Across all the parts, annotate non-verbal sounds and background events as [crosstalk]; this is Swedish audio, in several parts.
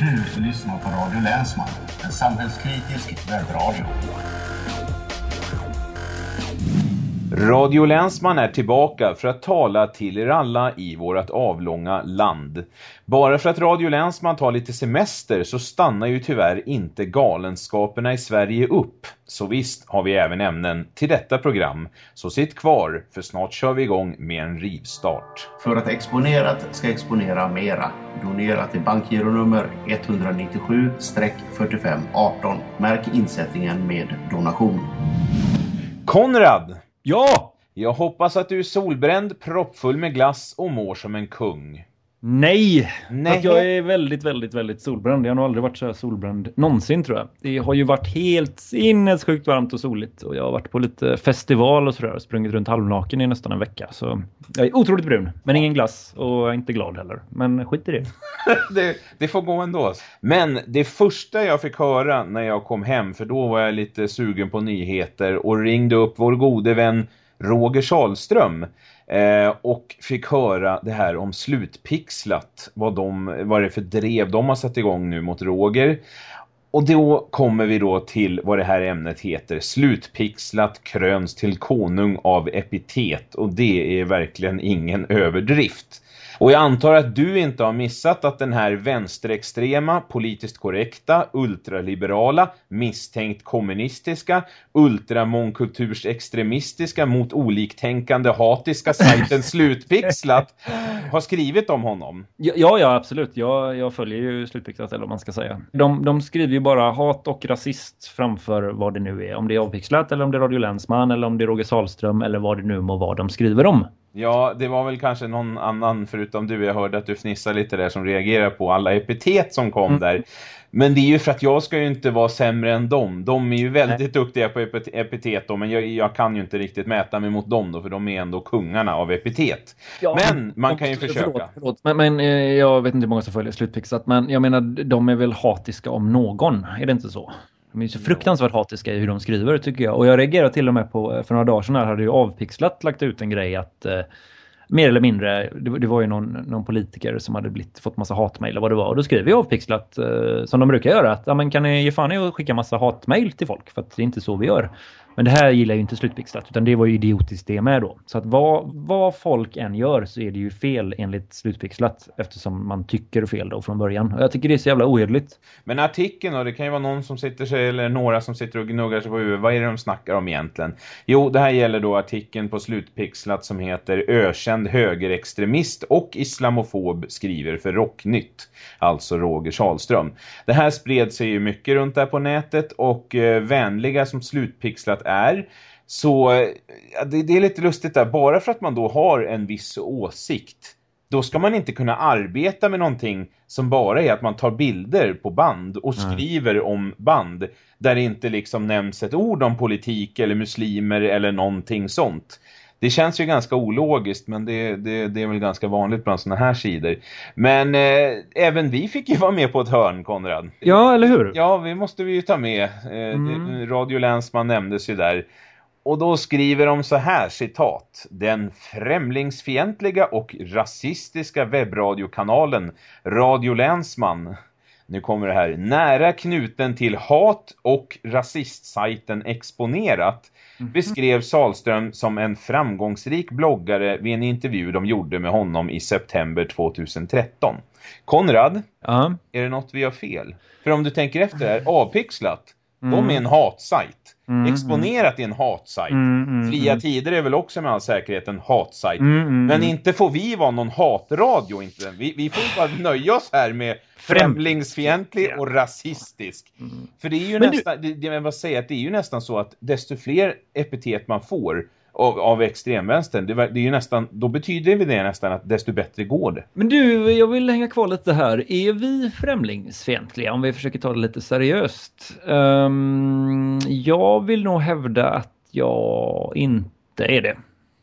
Du lyssnar på Radio Länsman, en samhällskritisk webbradio. Radio Länsman är tillbaka för att tala till er alla i vårt avlånga land. Bara för att Radio Länsman tar lite semester så stannar ju tyvärr inte galenskaperna i Sverige upp. Så visst har vi även ämnen till detta program. Så sitt kvar, för snart kör vi igång med en rivstart. För att Exponerat ska exponera mera. Donera till bankgironummer 197-4518. Märk insättningen med donation. Konrad! Ja! Jag hoppas att du är solbränd, proppfull med glass och mår som en kung. Nej! Nej. Att jag är väldigt, väldigt, väldigt solbränd. Jag har nog aldrig varit så här solbränd någonsin tror jag. Det har ju varit helt sinnessjukt varmt och soligt. Och jag har varit på lite festival och sådär. Sprungit runt halvnaken i nästan en vecka. Så jag är otroligt brun. Men ingen glass. Och jag är inte glad heller. Men skit i det. [laughs] det, det får gå ändå. Men det första jag fick höra när jag kom hem, för då var jag lite sugen på nyheter och ringde upp vår gode vän Roger Salström Eh, och fick höra det här om slutpixlat, vad, de, vad det är för drev de har satt igång nu mot Roger. Och då kommer vi då till vad det här ämnet heter. Slutpixlat kröns till konung av epitet. Och det är verkligen ingen överdrift. Och jag antar att du inte har missat att den här vänsterextrema, politiskt korrekta, ultraliberala, misstänkt kommunistiska, ultramångkultursextremistiska mot oliktänkande hatiska sajten [laughs] Slutpixlat har skrivit om honom. Ja, ja absolut. Jag, jag följer ju Slutpixlat eller vad man ska säga. De, de skriver ju bara hat och rasist framför vad det nu är. Om det är avpixlat eller om det är Radio Länsman eller om det är Roger Salström eller vad det nu må vara de skriver om. Ja, det var väl kanske någon annan förutom du. Jag hörde att du fnissar lite där som reagerar på alla epitet som kom mm. där. Men det är ju för att jag ska ju inte vara sämre än dem. De är ju väldigt Nej. duktiga på epitet då, men jag, jag, kan ju inte riktigt mäta mig mot dem då, för de är ändå kungarna av epitet. Ja, men man kan ju försöka. Förlåt, förlåt. Men, men, eh, jag vet inte hur många som följer Slutpixat, men jag menar, de är väl hatiska om någon, är det inte så? De är så fruktansvärt hatiska i hur de skriver tycker jag. Och jag reagerar till och med på, eh, för några dagar sedan här hade ju avpixlat lagt ut en grej att eh, mer eller mindre, det, det var ju någon, någon, politiker som hade blivit, fått massa hatmejl och vad det var. Och då skriver ju avpixlat eh, som de brukar göra att ja, men kan ni ge fan i att skicka massa hatmejl till folk för att det är inte så vi gör. Men det här gillar ju inte slutpixlat utan det var ju idiotiskt det med då. Så att vad, vad folk än gör så är det ju fel enligt slutpixlat eftersom man tycker fel då från början. Och jag tycker det är så jävla ohederligt. Men artikeln då, det kan ju vara någon som sitter sig eller några som sitter och gnuggar sig på huvudet. Vad är det de snackar om egentligen? Jo, det här gäller då artikeln på slutpixlat som heter Ökänd högerextremist och islamofob skriver för Rocknytt. Alltså Roger Salström. Det här spred sig ju mycket runt där på nätet och eh, vänliga som slutpixlat är. Så det, det, är lite lustigt där. Bara för att man då har en viss åsikt då ska man inte kunna arbeta med någonting som bara är att man tar bilder på band och skriver Nej. om band där det inte liksom nämns ett ord om politik eller muslimer eller någonting sånt. Det känns ju ganska ologiskt men det, det, det är väl ganska vanligt bland sådana här sidor. Men eh, även vi fick ju vara med på ett hörn, Konrad. Ja, eller hur? Ja, vi måste vi ju ta med. Eh, mm. Radio Länsman nämndes ju där. Och då skriver de så här, citat. Den främlingsfientliga och rasistiska webbradiokanalen Radio Länsman nu kommer det här. Nära knuten till hat- och rasistsajten Exponerat mm. beskrev Salström som en framgångsrik bloggare vid en intervju de gjorde med honom i september 2013. Konrad, uh -huh. är det något vi har fel? För om du tänker efter här, avpixlat, mm. de är en hatsajt. Mm, Exponerat i en hatsajt. Mm, mm, Fria mm. tider är väl också med all säkerhet en hatsajt. Mm, mm, Men inte får vi vara någon hatradio. Inte. Vi, vi får bara nöja oss här med främlingsfientlig och rasistisk. För det är ju Men nästan, du... det, jag vill säga att det är ju nästan så att desto fler epitet man får av, av extremvänstern, det, det, är ju nästan, då betyder det nästan att desto bättre går det. Men du, jag vill hänga kvar lite här. Är vi främlingsfientliga om vi försöker ta det lite seriöst? Um, jag vill nog hävda att jag inte är det.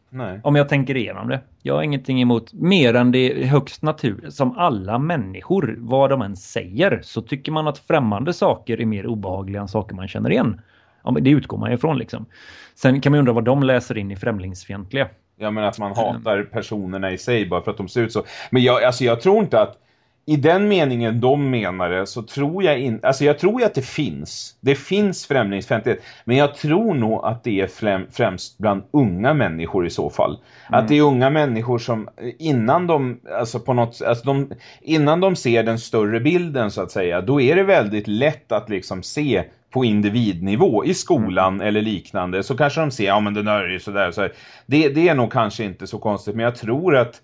Nej. Om jag tänker igenom det. Jag har ingenting emot mer än det högst natur som alla människor, vad de än säger, så tycker man att främmande saker är mer obehagliga än saker man känner igen. Ja, det utgår man ifrån liksom. Sen kan man undra vad de läser in i främlingsfientliga. Ja men att man hatar personerna i sig bara för att de ser ut så. Men jag, alltså jag tror inte att i den meningen de menar det så tror jag inte, alltså jag tror ju att det finns. Det finns främlingsfientlighet. Men jag tror nog att det är främst bland unga människor i så fall. Mm. Att det är unga människor som innan de, alltså på något, alltså de, innan de ser den större bilden så att säga, då är det väldigt lätt att liksom se på individnivå i skolan mm. eller liknande så kanske de ser, ja men den är ju sådär. Så det, det är nog kanske inte så konstigt men jag tror att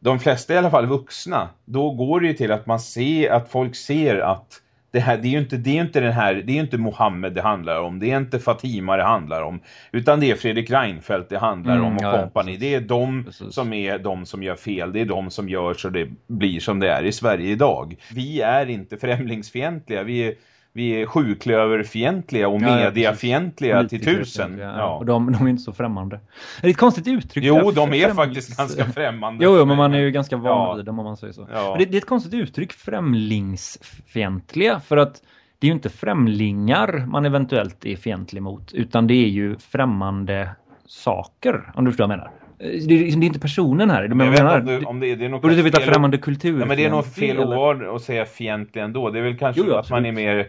de flesta i alla fall vuxna, då går det ju till att man ser, att folk ser att det här, det är ju inte, det är inte den här, det är inte Mohammed det handlar om, det är inte Fatima det handlar om, utan det är Fredrik Reinfeldt det handlar mm, om och ja, kompani. Det är de precis. som är de som gör fel, det är de som gör så det blir som det är i Sverige idag. Vi är inte främlingsfientliga, vi är vi är sjuklöverfientliga och ja, mediafientliga till tusen. Ja. Och de, de, är inte så främmande. Det är ett konstigt uttryck. Jo, de är faktiskt ganska [laughs] främmande. Jo, men man är ju ganska van ja. vid dem om man säger så. Ja. Det, det, är ett konstigt uttryck, främlingsfientliga. För att det är ju inte främlingar man eventuellt är fientlig mot. Utan det är ju främmande saker, om du förstår vad jag menar. Det är, det är inte personen här. Men jag vet menar, om, om det, det är Borde du veta främmande kultur? Ja, men det är nog fel ord att säga fientlig ändå. Det är väl kanske jo, att man är mer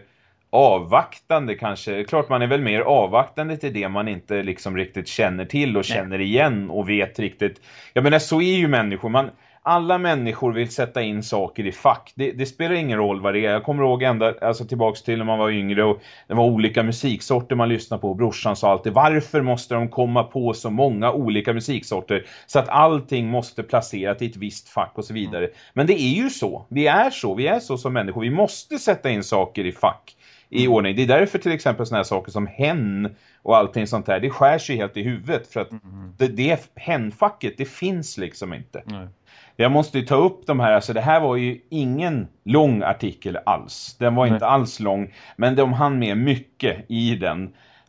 avvaktande kanske. Klart man är väl mer avvaktande till det man inte liksom riktigt känner till och Nej. känner igen och vet riktigt. Jag menar så är ju människor. Man, alla människor vill sätta in saker i fack. Det, det, spelar ingen roll vad det är. Jag kommer ihåg ända alltså tillbaks till när man var yngre och det var olika musiksorter man lyssnade på. Brorsan sa alltid, varför måste de komma på så många olika musiksorter så att allting måste placerat i ett visst fack och så vidare. Mm. Men det är ju så. Vi är så. Vi är så som människor. Vi måste sätta in saker i fack i mm. ordning. Det är därför till exempel sådana här saker som hen och allting sånt där, det skär sig helt i huvudet för att mm. det, det henfacket, det finns liksom inte. Nej. Jag måste ju ta upp de här, alltså det här var ju ingen lång artikel alls. Den var Nej. inte alls lång, men de hann med mycket i den.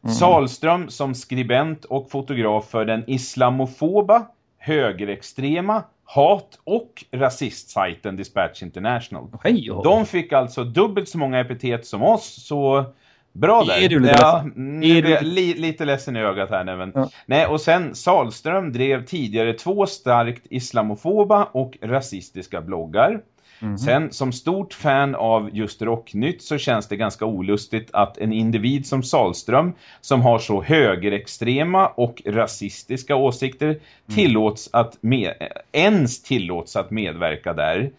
Mm. Salström som skribent och fotograf för den islamofoba, högerextrema hat- och rasistsajten Dispatch International. Hej, De fick alltså dubbelt så många epitet som oss, så bra där. Är du lite ja, ledsen? Är du... Li, lite ledsen i ögat här nu. Ja. Nej, och sen Salström drev tidigare två starkt islamofoba och rasistiska bloggar. Mm. Sen som stort fan av just Rocknytt så känns det ganska olustigt att en individ som Salström som har så högerextrema och rasistiska åsikter mm. tillåts att med, ens tillåts att medverka där.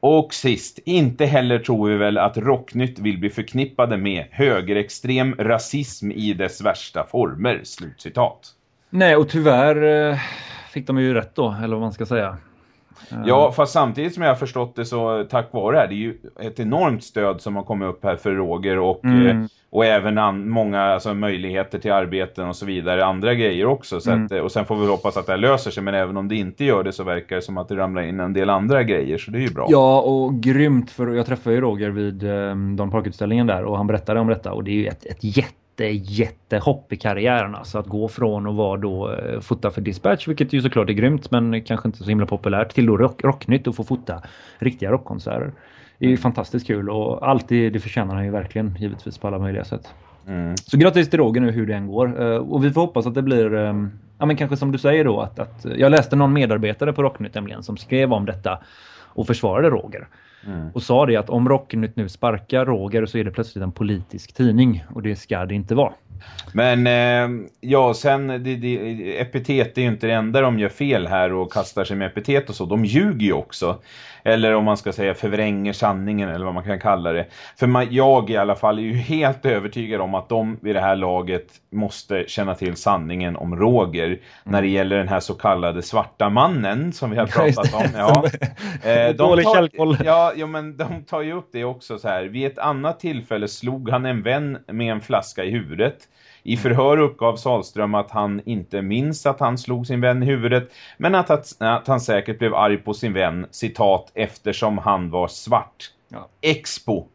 Och sist, inte heller tror vi väl att Rocknytt vill bli förknippade med högerextrem rasism i dess värsta former. Slutcitat. Nej, och tyvärr eh, fick de ju rätt då, eller vad man ska säga. Ja, fast samtidigt som jag har förstått det så tack vare det här, det är ju ett enormt stöd som har kommit upp här för Roger och, mm. Eh, och även många alltså, möjligheter till arbeten och så vidare, andra grejer också. Så mm. att, och sen får vi hoppas att det här löser sig, men även om det inte gör det så verkar det som att det ramlar in en del andra grejer, så det är ju bra. Ja, och grymt, för jag träffade ju Roger vid eh, Don Park-utställningen där och han berättade om detta och det är ju ett, ett jätte jätte, jättehopp i karriären. Alltså att gå från att vara då eh, fota för Dispatch, vilket ju såklart är grymt men kanske inte så himla populärt, till då rock, Rocknytt och få fota riktiga rockkonserter. Det är ju fantastiskt kul och allt det, det förtjänar han ju verkligen givetvis på alla möjliga sätt. Mm. Så grattis till Roger nu hur det än går. Uh, och vi får hoppas att det blir, um, ja men kanske som du säger då att, att jag läste någon medarbetare på Rocknytt nämligen som skrev om detta och försvarade Roger. Mm. Och sa det att om Rocknytt nu sparkar Roger så är det plötsligt en politisk tidning. Och det ska det inte vara. Men eh, ja, sen det, det, epitet är ju inte det enda de gör fel här och kastar sig med epitet och så. De ljuger ju också. Eller om man ska säga förvränger sanningen eller vad man kan kalla det. För man, jag i alla fall är ju helt övertygad om att de vid det här laget måste känna till sanningen om Roger. Mm. När det gäller den här så kallade svarta mannen som vi har [laughs] pratat om. Ja. eh, de tar, ja, ja, men de tar ju upp det också så här. Vid ett annat tillfälle slog han en vän med en flaska i huvudet. I förhör uppgav Salström att han inte minns att han slog sin vän i huvudet men att, att, att han säkert blev arg på sin vän, citat, eftersom han var svart. Ja. Expo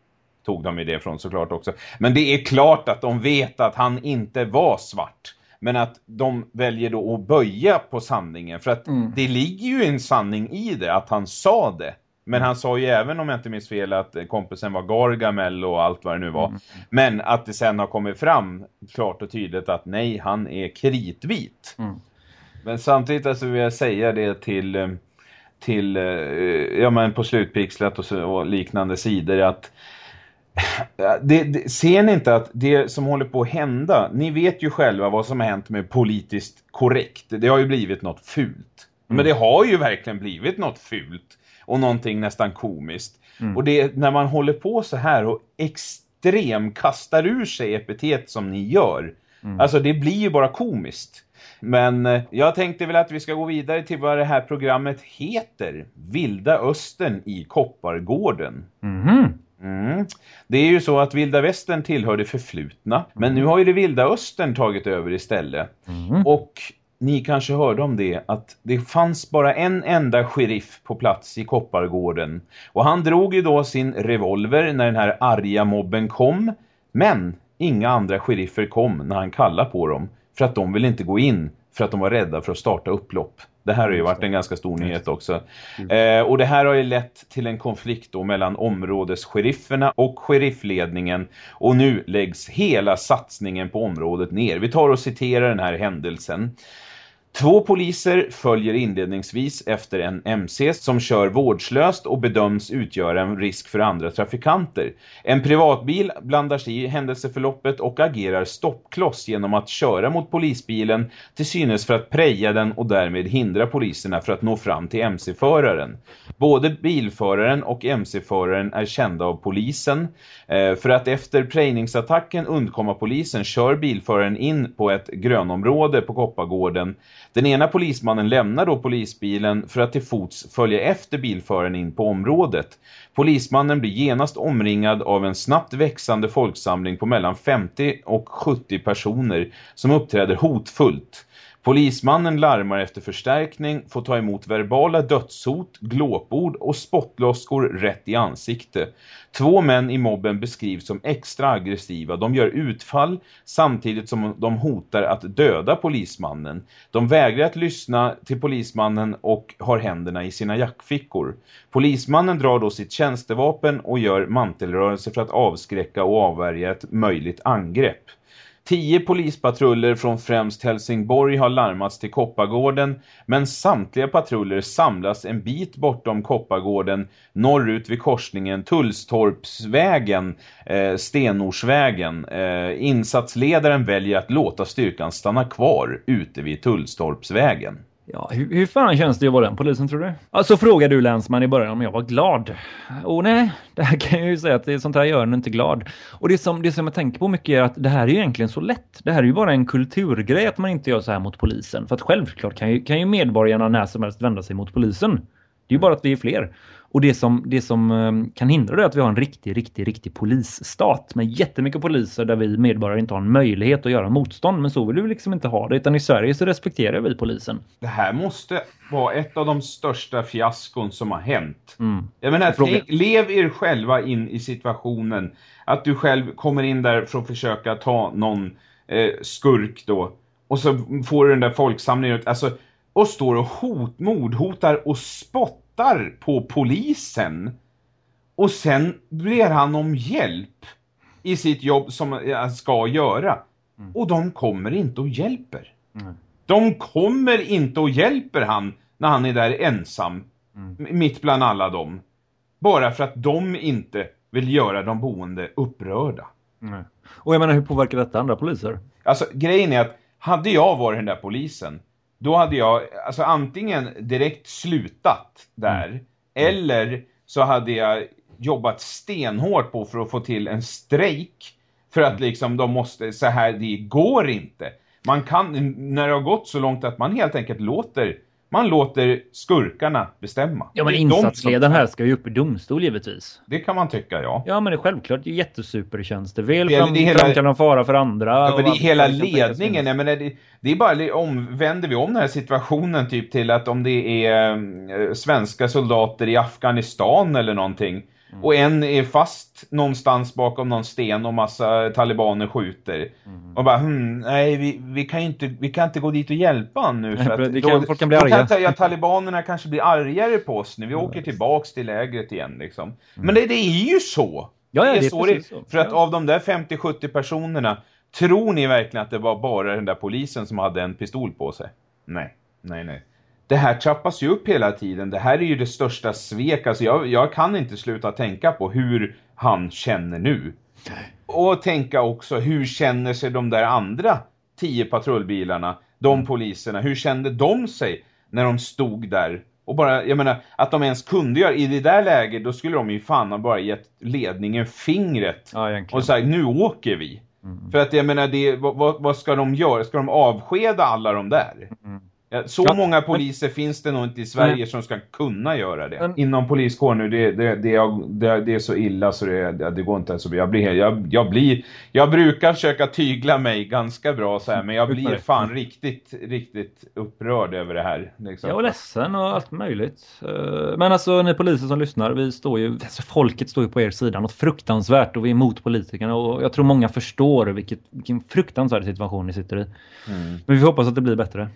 tog de i det från såklart också. Men det är klart att de vet att han inte var svart. Men att de väljer då att böja på sanningen. För att mm. det ligger ju en sanning i det, att han sa det. Men han sa ju även, om jag inte minns fel, att kompisen var Gargamel och allt vad det nu var. Mm. Men att det sen har kommit fram klart och tydligt att nej, han är kritvit. Mm. Men samtidigt alltså vill jag säga det till, eh, till eh, ja, men på slutpixlat och, så, och liknande sidor att det, det, ser ni inte att det som håller på att hända, ni vet ju själva vad som har hänt med politiskt korrekt. Det har ju blivit något fult. Mm. Men det har ju verkligen blivit något fult och någonting nästan komiskt. Mm. Och det när man håller på så här och extrem kastar ur sig epitet som ni gör. Mm. Alltså det blir ju bara komiskt. Men eh, jag tänkte väl att vi ska gå vidare till vad det här programmet heter. Vilda Östern i Koppargården. Mm. Mm. Det är ju så att Vilda Västern tillhör det förflutna. Men nu har ju det Vilda Östern tagit över istället. Mm. Och ni kanske hörde om det att det fanns bara en enda sheriff på plats i Koppargården. Och han drog ju då sin revolver när den här arga mobben kom. Men inga andra sheriffer kom när han kallade på dem. För att de ville inte gå in för att de var rädda för att starta upplopp. Det här har ju varit en ganska stor nyhet också. Eh, och det här har ju lett till en konflikt då mellan områdescherifferna och sheriffledningen. Och nu läggs hela satsningen på området ner. Vi tar och citerar den här händelsen. Två poliser följer inledningsvis efter en MC som kör vårdslöst och bedöms utgöra en risk för andra trafikanter. En privatbil blandar sig i händelseförloppet och agerar stoppkloss genom att köra mot polisbilen till synes för att preja den och därmed hindra poliserna för att nå fram till MC-föraren. Både bilföraren och MC-föraren är kända av polisen. Eh, för att efter prejningsattacken undkomma polisen kör bilföraren in på ett grönområde på Koppargården den ena polismannen lämnar då polisbilen för att till fots följa efter bilföraren in på området. Polismannen blir genast omringad av en snabbt växande folksamling på mellan 50 och 70 personer som uppträder hotfullt. Polismannen larmar efter förstärkning, får ta emot verbala dödshot, glåpord och spottloskor rätt i ansikte. Två män i mobben beskrivs som extra aggressiva. De gör utfall samtidigt som de hotar att döda polismannen. De vägrar att lyssna till polismannen och har händerna i sina jackfickor. Polismannen drar då sitt tjänstevapen och gör mantelrörelse för att avskräcka och avvärja ett möjligt angrepp. Tio polispatruller från främst Helsingborg har larmats till Koppargården men samtliga patruller samlas en bit bortom Koppargården norrut vid korsningen Tullstorpsvägen, eh, Stenorsvägen. Eh, insatsledaren väljer att låta styrkan stanna kvar ute vid Tullstorpsvägen. Ja, hur, hur fan känns det att vara den polisen tror du? Alltså frågade du länsman i början om jag var glad. Och nej, det här kan jag ju säga att det är sånt här gör en inte glad. Och det som, det som jag tänker på mycket är att det här är ju egentligen så lätt. Det här är ju bara en kulturgrej att man inte gör så här mot polisen. För att självklart kan ju, kan ju medborgarna när som helst vända sig mot polisen. Det är ju bara att vi är fler. Och det som, det som ehm, kan hindra det är att vi har en riktig, riktig, riktig polisstat med jättemycket poliser där vi medborgare inte har en möjlighet att göra motstånd. Men så vill vi liksom inte ha det. Utan i Sverige så respekterar vi polisen. Det här måste vara ett av de största fiaskon som har hänt. Mm. Jag menar, tänk, lev er själva in i situationen att du själv kommer in där för att försöka ta någon eh, skurk då. Och så får du den där folksamlingen alltså, och står och hot, mordhotar och spottar väntar på polisen och sen ber han om hjälp i sitt jobb som han ska göra. Mm. Och de kommer inte och hjälper. Mm. De kommer inte och hjälper han när han är där ensam mm. mitt bland alla dem. Bara för att de inte vill göra de boende upprörda. Och jag menar, hur påverkar detta andra poliser? Alltså, grejen är att hade jag varit den där polisen då hade jag alltså antingen direkt slutat där mm. eller så hade jag jobbat stenhårt på för att få till en strejk för att liksom de måste, så här, det går inte. Man kan, när det har gått så långt att man helt enkelt låter man låter skurkarna bestämma. Ja, men insatsledaren här ska ju upp i domstol givetvis. Det kan man tycka, ja. Ja, men det är självklart det är jättesupertjänster. Väl fram, det hela... framkallar fara för andra. Ja, men det är hela ledningen. Jag menar, det, det är bara, om, vänder vi om den här situationen typ till att om det är äh, svenska soldater i Afghanistan eller någonting Mm. Och en är fast någonstans bakom någon sten och massa talibaner skjuter. Mm. Och bara, hm, nej vi, vi, kan inte, vi kan inte gå dit och hjälpa honom nu. För att kan, då, folk kan bli arga. Kan, ja, talibanerna kanske blir argare på oss nu. Vi mm. åker tillbaks till lägret igen liksom. Mm. Men det, det, är ju så. Ja, ja det är, det är så, det, så. För att av de där 50-70 personerna, tror ni verkligen att det var bara den där polisen som hade en pistol på sig? Nej, nej, nej. Det här trappas ju upp hela tiden. Det här är ju det största svek. Alltså jag, jag kan inte sluta tänka på hur han känner nu. Och tänka också, hur känner sig de där andra tio patrullbilarna, de mm. poliserna, hur kände de sig när de stod där? Och bara, jag menar, att de ens kunde göra, i det där läget, då skulle de ju fan ha bara gett ledningen fingret. Ja, och sagt, nu åker vi. Mm. För att jag menar, det, vad, vad, ska de göra? Ska de avskeda alla de där? Mm. Så ja, många poliser men... finns det nog inte i Sverige men... som ska kunna göra det. Men... Inom poliskår nu, det, det, det, det, är så illa så det, det går inte ens. Jag, blir, jag, jag, blir, jag brukar försöka tygla mig ganska bra så här, men jag blir fan riktigt, riktigt upprörd över det här. Liksom. Jag är ledsen och allt möjligt. Eh, men alltså ni poliser som lyssnar, vi står ju, alltså folket står ju på er sida, något fruktansvärt och vi är emot politikerna och jag tror många förstår vilket, vilken fruktansvärd situation ni sitter i. Mm. Men vi hoppas att det blir bättre.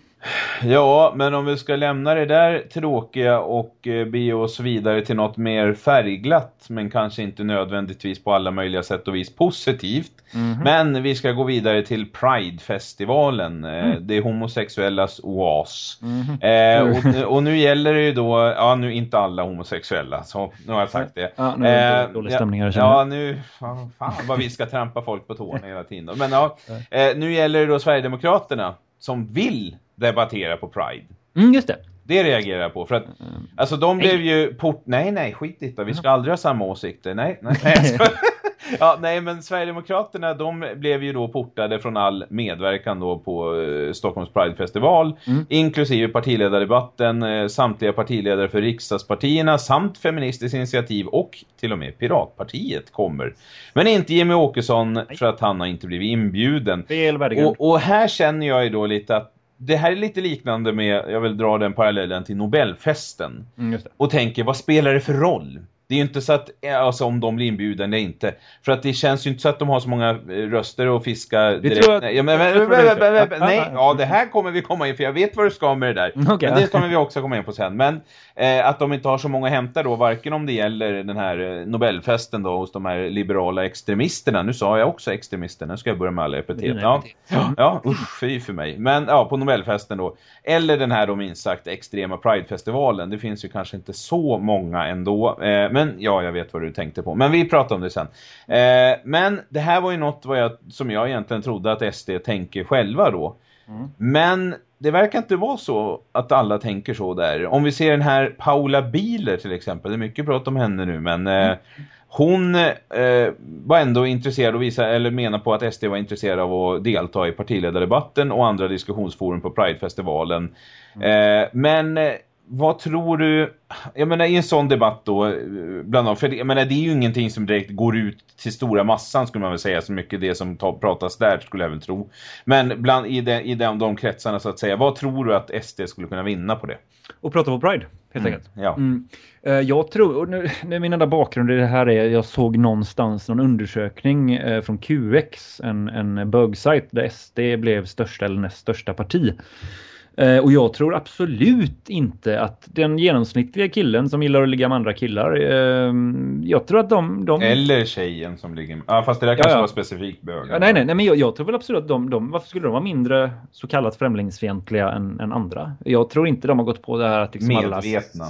Ja, men om vi ska lämna det där tråkiga och eh, be oss vidare till något mer färgglatt men kanske inte nödvändigtvis på alla möjliga sätt och vis positivt. Mm -hmm. Men vi ska gå vidare till Pride-festivalen, eh, mm. det homosexuellas oas. Mm -hmm. eh, och, och, nu gäller det ju då, ja nu inte alla homosexuella, så nu har jag sagt det. Ja, nu är det eh, dålig stämning här. Ja, ja, nu, fan vad vi ska trampa folk på tårna hela tiden. Men ja, eh, nu gäller det då Sverigedemokraterna som vill debattera på Pride. Mm, just det. Det reagerar jag på. För att, mm. alltså de blev ju port... Nej, nej, skit i det. Vi ska aldrig ha samma åsikter. Nej, nej, nej. [laughs] ja, nej, men Sverigedemokraterna, de blev ju då portade från all medverkan då på eh, Stockholms Pride-festival. Mm. Inklusive partiledardebatten, eh, samtliga partiledare för riksdagspartierna samt Feministiskt initiativ och till och med Piratpartiet kommer. Men inte Jimmy Åkesson för att han har inte blivit inbjuden. Och, och här känner jag ju då lite att det här är lite liknande med, jag vill dra den parallellen till Nobelfesten. Mm, och tänker, vad spelar det för roll? Det är ju inte så att, alltså om de blir inbjudna eller inte. För att det känns ju inte så att de har så många eh, röster att fiska direkt. Tror nej, ja, men, nej, ja det här kommer vi komma in för jag vet vad du ska med det där. [laughs] Okay. Men det kommer vi också komma in på sen. Men eh, att de inte har så många att hämta då, varken om det gäller den här eh, Nobelfesten då hos de här liberala extremisterna. Nu sa jag också extremisterna, nu ska jag börja med alla epitet. Ja, ja usch, fy för mig. Men ja, på Nobelfesten då. Eller den här då minst sagt extrema Pride-festivalen. Det finns ju kanske inte så många ändå. Eh, men ja, jag vet vad du tänkte på. Men vi pratar om det sen. Eh, men det här var ju något jag, som jag egentligen trodde att SD tänker själva då. Mm. Men det verkar inte vara så att alla tänker så där. Om vi ser den här Paula Biler till exempel. Det är mycket prat om henne nu. Men eh, hon eh, var ändå intresserad och visa, eller menar på att SD var intresserad av att delta i partiledardebatten och andra diskussionsforum på Pride-festivalen. Mm. Eh, men vad tror du, jag menar i en sån debatt då, bland annat, för jag menar det är ju ingenting som direkt går ut till stora massan skulle man väl säga, så mycket det som pratas där skulle jag väl tro. Men bland, i, de, i de, de kretsarna så att säga, vad tror du att SD skulle kunna vinna på det? Och prata på Pride, helt mm, enkelt. Ja. Mm. Uh, jag tror, nu, nu min enda bakgrund i det här är, jag såg någonstans någon undersökning uh, från QX, en, en bögsajt där SD blev största eller näst största parti. Eh, och jag tror absolut inte att den genomsnittliga killen som gillar att ligga med andra killar, eh, jag tror att de, de... Eller tjejen som ligger med... Ja, fast det där kanske ja, ja. var specifikt bög. Ja, nej, nej, nej, men jag, jag, tror väl absolut att de, de... Varför skulle de vara mindre så kallat främlingsfientliga än, än andra? Jag tror inte de har gått på det här att liksom alla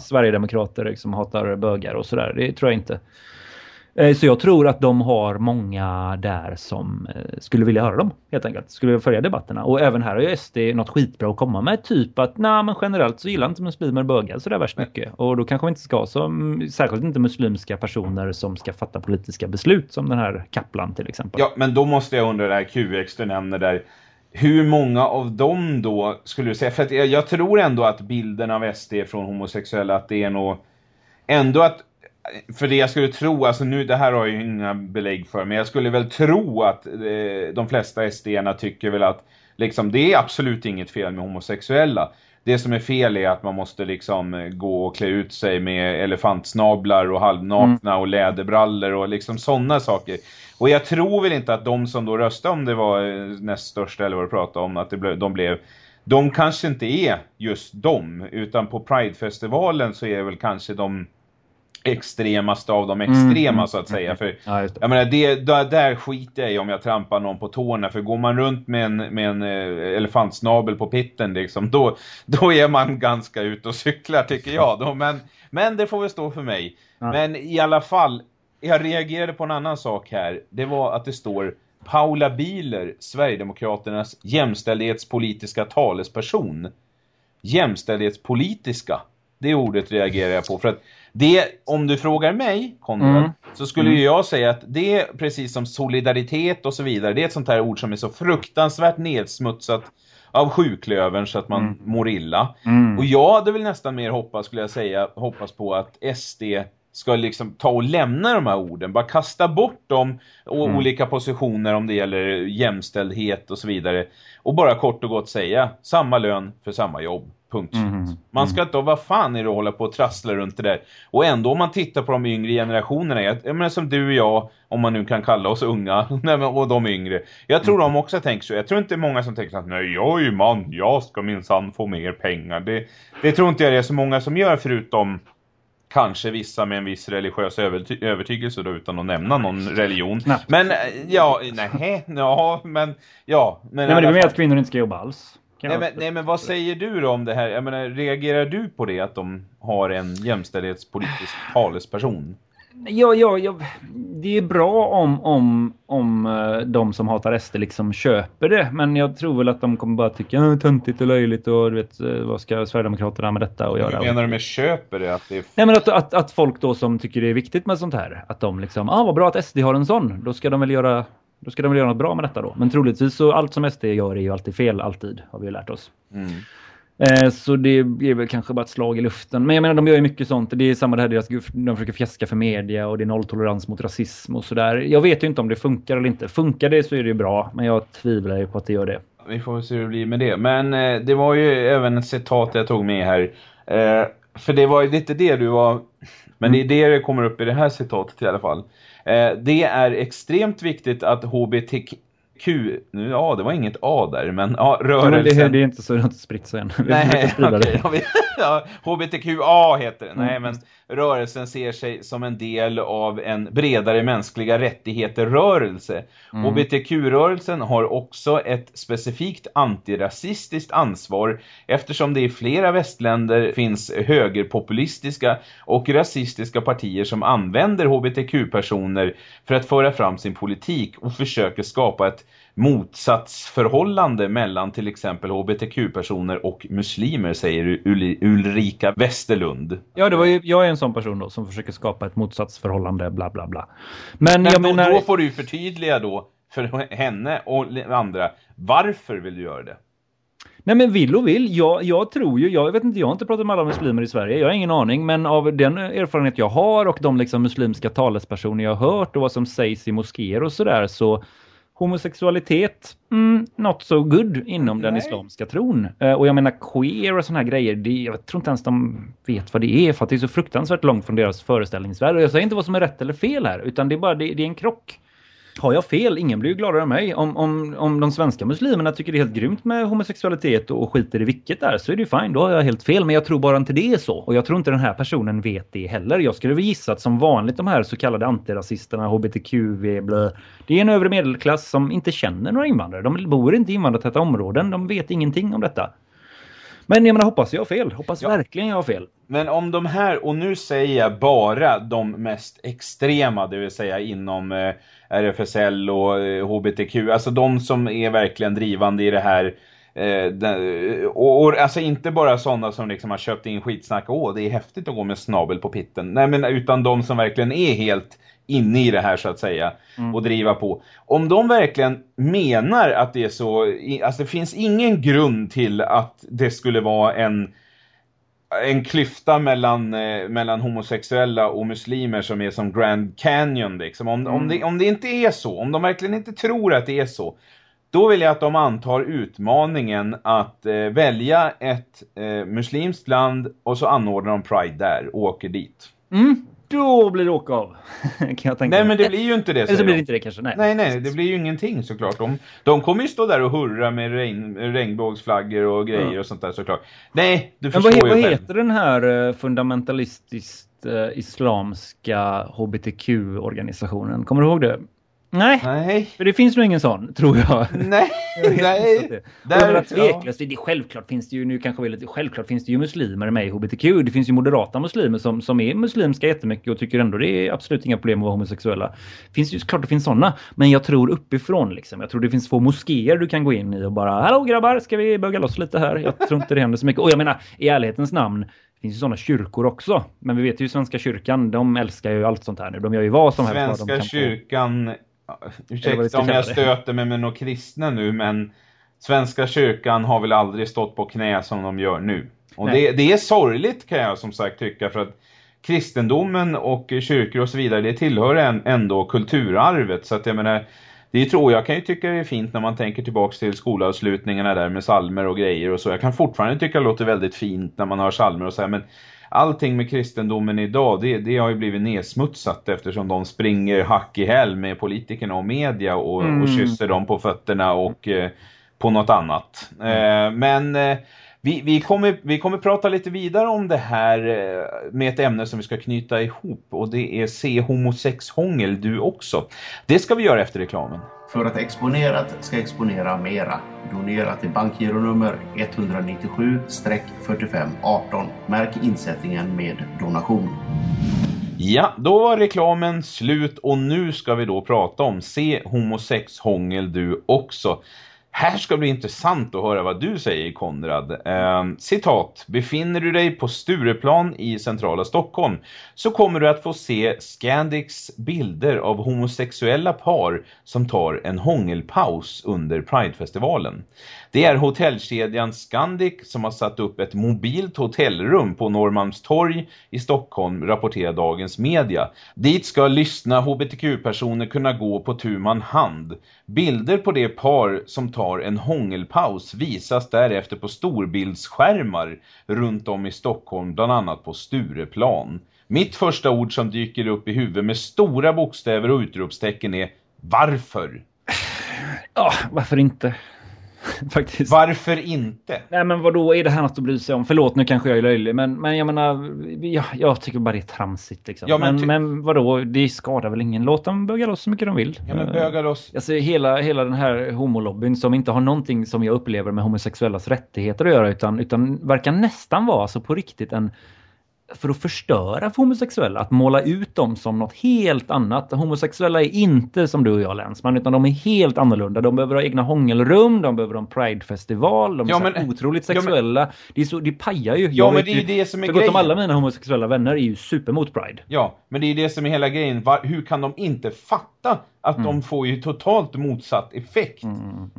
Sverigedemokrater liksom hatar bögar och sådär. Det tror jag inte. Eh, så jag tror att de har många där som eh, skulle vilja höra dem helt enkelt. Skulle vilja följa debatterna. Och även här har ju SD något skitbra att komma med. Typ att nej men generellt så gillar inte muslimer bögar så det är värst mycket. Och då kanske vi inte ska som särskilt inte muslimska personer som ska fatta politiska beslut som den här Kaplan till exempel. Ja men då måste jag undra det här QX du nämner där. Hur många av dem då skulle du säga? För att jag, jag tror ändå att bilden av SD från homosexuella att det är nog ändå att för det jag skulle tro, alltså nu, det här har jag ju inga belägg för, men jag skulle väl tro att eh, de flesta SD-erna tycker väl att liksom, det är absolut inget fel med homosexuella. Det som är fel är att man måste liksom gå och klä ut sig med elefantsnablar och halvnakna mm. och läderbrallor och liksom sådana saker. Och jag tror väl inte att de som då röstade om det var eh, näst största eller vad du pratade om, att det ble, de blev de kanske inte är just de, utan på Pride-festivalen så är väl kanske de extremaste av de extrema mm, så att säga. För ja, det. jag menar, det, där, där skiter jag i om jag trampar någon på tårna. För går man runt med en, med en eh, elefantsnabel på pitten liksom, då, då är man ganska ute och cyklar tycker jag. Då. Men, men det får väl stå för mig. Ja. Men i alla fall, jag reagerade på en annan sak här. Det var att det står Paula Biler, Sverigedemokraternas jämställdhetspolitiska talesperson. Jämställdhetspolitiska, det ordet reagerar jag på. För att det, om du frågar mig, Konrad, mm. så skulle mm. jag säga att det precis som solidaritet och så vidare. Det är ett sånt här ord som är så fruktansvärt nedsmutsat av sjuklövern så att man mm. mår illa. Mm. Och jag hade väl nästan mer hoppas, skulle jag säga, hoppas på att SD ska liksom ta och lämna de här orden. Bara kasta bort dem och mm. olika positioner om det gäller jämställdhet och så vidare. Och bara kort och gott säga samma lön för samma jobb. Punkt mm. Man ska inte, vad fan är det att hålla på och trassla runt det där? Och ändå om man tittar på de yngre generationerna, jag, menar som du och jag, om man nu kan kalla oss unga, [laughs] och de yngre. Jag tror mm. de också tänker så. Jag tror inte många som tänker att nej, jag är ju man, jag ska minsann få mer pengar. Det, det tror inte jag det är så många som gör förutom kanske vissa med en viss religiös överty övertygelse då, utan att nämna någon religion. Knappt. Men ja, nej, ja, men ja. Men, nej, men det är mer att kvinnor inte ska jobba alls. Nej men, nej men, vad säger du då om det här? Jag menar, reagerar du på det att de har en jämställdhetspolitisk [sighs] talesperson? Ja, ja, ja, det är bra om, om, om eh, de som hatar SD liksom köper det. Men jag tror väl att de kommer bara tycka att det är töntigt och löjligt och du vet, eh, vad ska Sverigedemokraterna med detta och göra? Hur menar du med köper det? Att det är... Nej, men att, att, att folk då som tycker det är viktigt med sånt här, att de liksom, ah vad bra att SD har en sån, då ska de väl göra då ska de väl göra något bra med detta då. Men troligtvis så allt som SD gör är ju alltid fel, alltid, har vi ju lärt oss. Mm. Eh, så det är väl kanske bara ett slag i luften. Men jag menar, de gör ju mycket sånt. Det är samma det här, deras, de försöker fjäska för media och det är nolltolerans mot rasism och sådär. Jag vet ju inte om det funkar eller inte. Funkar det så är det ju bra, men jag tvivlar ju på att det gör det. Vi får se hur det blir med det. Men eh, det var ju även ett citat jag tog med här. Eh, för det var ju lite det du var... Men det är det det kommer upp i det här citatet i alla fall. Eh, det är extremt viktigt att HBTQ Q, nu, ja det var inget A där, men ja, rörelsen... Ja, det, det, är inte så, det har inte spritt sig än. Nej, okej. Okay, ja, HBTQA [laughs] heter det. Nej, mm. men rörelsen ser sig som en del av en bredare mänskliga rättigheter-rörelse. Mm. HBTQ-rörelsen har också ett specifikt antirasistiskt ansvar eftersom det i flera västländer finns högerpopulistiska och rasistiska partier som använder HBTQ-personer för att föra fram sin politik och försöker skapa ett motsatsförhållande mellan till exempel hbtq-personer och muslimer, säger Ulrika Westerlund. Ja, det var ju, jag är en sån person då som försöker skapa ett motsatsförhållande, bla bla bla. Men, Men jag då, menar... då får du förtydliga då för henne och andra, varför vill du göra det? Nej men vill och vill. Jag, jag tror ju, jag vet inte, jag har inte pratat med alla muslimer i Sverige. Jag har ingen aning. Men av den erfarenhet jag har och de liksom muslimska talespersoner jag har hört och vad som sägs i moskéer och sådär så homosexualitet, mm, not so good inom Nej. den islamska tron. Uh, och jag menar queer och såna här grejer, det, jag tror inte ens de vet vad det är för att det är så fruktansvärt långt från deras föreställningsvärld. Och jag säger inte vad som är rätt eller fel här, utan det är bara det, det är en krock. Har jag fel? Ingen blir ju gladare än mig. Om, om, om de svenska muslimerna tycker det är helt grymt med homosexualitet och skiter i vilket där så är det ju fine. Då har jag helt fel. Men jag tror bara inte det är så. Och jag tror inte den här personen vet det heller. Jag skulle väl gissa att som vanligt de här så kallade antirasisterna, hbtqv, blö, det är en övre medelklass som inte känner några invandrare. De bor inte i invandrartäta områden. De vet ingenting om detta. Men jag menar, hoppas jag har fel. Hoppas ja. verkligen jag har fel. Men om de här, och nu säger jag bara de mest extrema, det vill säga inom eh, RFSL och eh, HBTQ, alltså de som är verkligen drivande i det här Eh, den, och, och, alltså inte bara sådana som liksom har köpt in skitsnack, åh det är häftigt att gå med snabel på pitten. Nej men utan de som verkligen är helt inne i det här så att säga mm. och driva på. Om de verkligen menar att det är så, alltså det finns ingen grund till att det skulle vara en en klyfta mellan, eh, mellan homosexuella och muslimer som är som Grand Canyon liksom. Om, mm. om, det, om det inte är så, om de verkligen inte tror att det är så då vill jag att de antar utmaningen att eh, välja ett eh, muslimskt land och så anordnar de Pride där och åker dit. Mm, då blir det åka av. [laughs] kan jag tänka nej, men det blir ju inte det. Eller så blir det inte det kanske. Nej, nej, nej det blir ju ingenting såklart. De, de kommer ju stå där och hurra med regn, regnbågsflaggor och grejer mm. och sånt där såklart. Nej, du förstår men vad, ju vad heter den här uh, fundamentalistiskt eh, islamska hbtq-organisationen. Kommer du ihåg det? Nej, Nej. för det finns nog ingen sån, tror jag. Nej. [laughs] Jag Nej. Där- tveklöst, det, självklart finns det ju, nu kanske lite, självklart finns det ju muslimer med i HBTQ. Det finns ju moderata muslimer som, som är muslimska jättemycket och tycker ändå det är absolut inga problem att vara homosexuella. Finns ju klart det finns sådana, men jag tror uppifrån liksom. Jag tror det finns få moskéer du kan gå in i och bara Hallå grabbar, ska vi böga loss lite här? Jag tror inte det händer så mycket. Och jag menar, i ärlighetens namn, det finns ju sådana kyrkor också. Men vi vet ju Svenska kyrkan, de älskar ju allt sånt här nu. De gör ju vad som helst. vad de Svenska kyrkan, ursäkta om jag stöter mig med några kristna nu, men Svenska kyrkan har väl aldrig stått på knä som de gör nu. Och det, det är sorgligt kan jag som sagt tycka, för att kristendomen och kyrkor och så vidare, det tillhör en, ändå kulturarvet. Så att jag menar, det tror jag kan ju tycka det är fint när man tänker tillbaks till skolavslutningarna där med salmer och grejer och så. Jag kan fortfarande tycka det låter väldigt fint när man hör salmer och så här, men allting med kristendomen idag, det, det har ju blivit nedsmutsat eftersom de springer hack i häl med politikerna och media och, och Mm. kysser dem på fötterna och eh, på något annat. Eh, men eh, vi, vi, kommer, vi kommer prata lite vidare om det här eh, med ett ämne som vi ska knyta ihop och det är se homosexhångel du också. Det ska vi göra efter reklamen. För att Exponerat ska exponera mera. Donera till bankgironummer 197-4518. Märk insättningen med donation. Ja, då var reklamen slut och nu ska vi då prata om se homosexhångel du också. Här ska det bli intressant att höra vad du säger Konrad. Eh, citat, befinner du dig på Stureplan i centrala Stockholm så kommer du att få se Scandics bilder av homosexuella par som tar en hångelpaus under Pridefestivalen. Det är hotellkedjan Scandic som har satt upp ett mobilt hotellrum på Norrmalmstorg i Stockholm, rapporterar Dagens Media. Dit ska lyssna hbtq-personer kunna gå på tu man hand. Bilder på det par som tar en hångelpaus visas därefter på storbildsskärmar runt om i Stockholm, bland annat på Stureplan. Mitt första ord som dyker upp i huvudet med stora bokstäver och utropstecken är varför? Ja, varför inte? [laughs] Faktiskt. Varför inte? Nej men vad då är det här något att bry sig om? Förlåt nu kanske jag är löjlig men, men jag menar jag, jag tycker bara det är tramsigt liksom. Ja, men men, men vadå, det skadar väl ingen. Låt dem böga loss så mycket de vill. Ja men Eh, bögar oss. Alltså hela, hela den här homolobbyn som inte har någonting som jag upplever med homosexuellas rättigheter att göra utan, utan verkar nästan vara så på riktigt en för att förstöra för homosexuella, att måla ut dem som något helt annat. Homosexuella är inte som du och jag Länsman, utan de är helt annorlunda. De behöver ha egna hångelrum, de behöver ha en pridefestival, de är Ja, här men- otroligt ja, men- sexuella. det, är så, det pajar ju. Ja Jag men det är ju det som är grejen. alla mina homosexuella vänner är ju supermot pride. Ja, men det är det som är hela grejen. Var, hur kan de inte fatta att de får ju totalt motsatt effekt?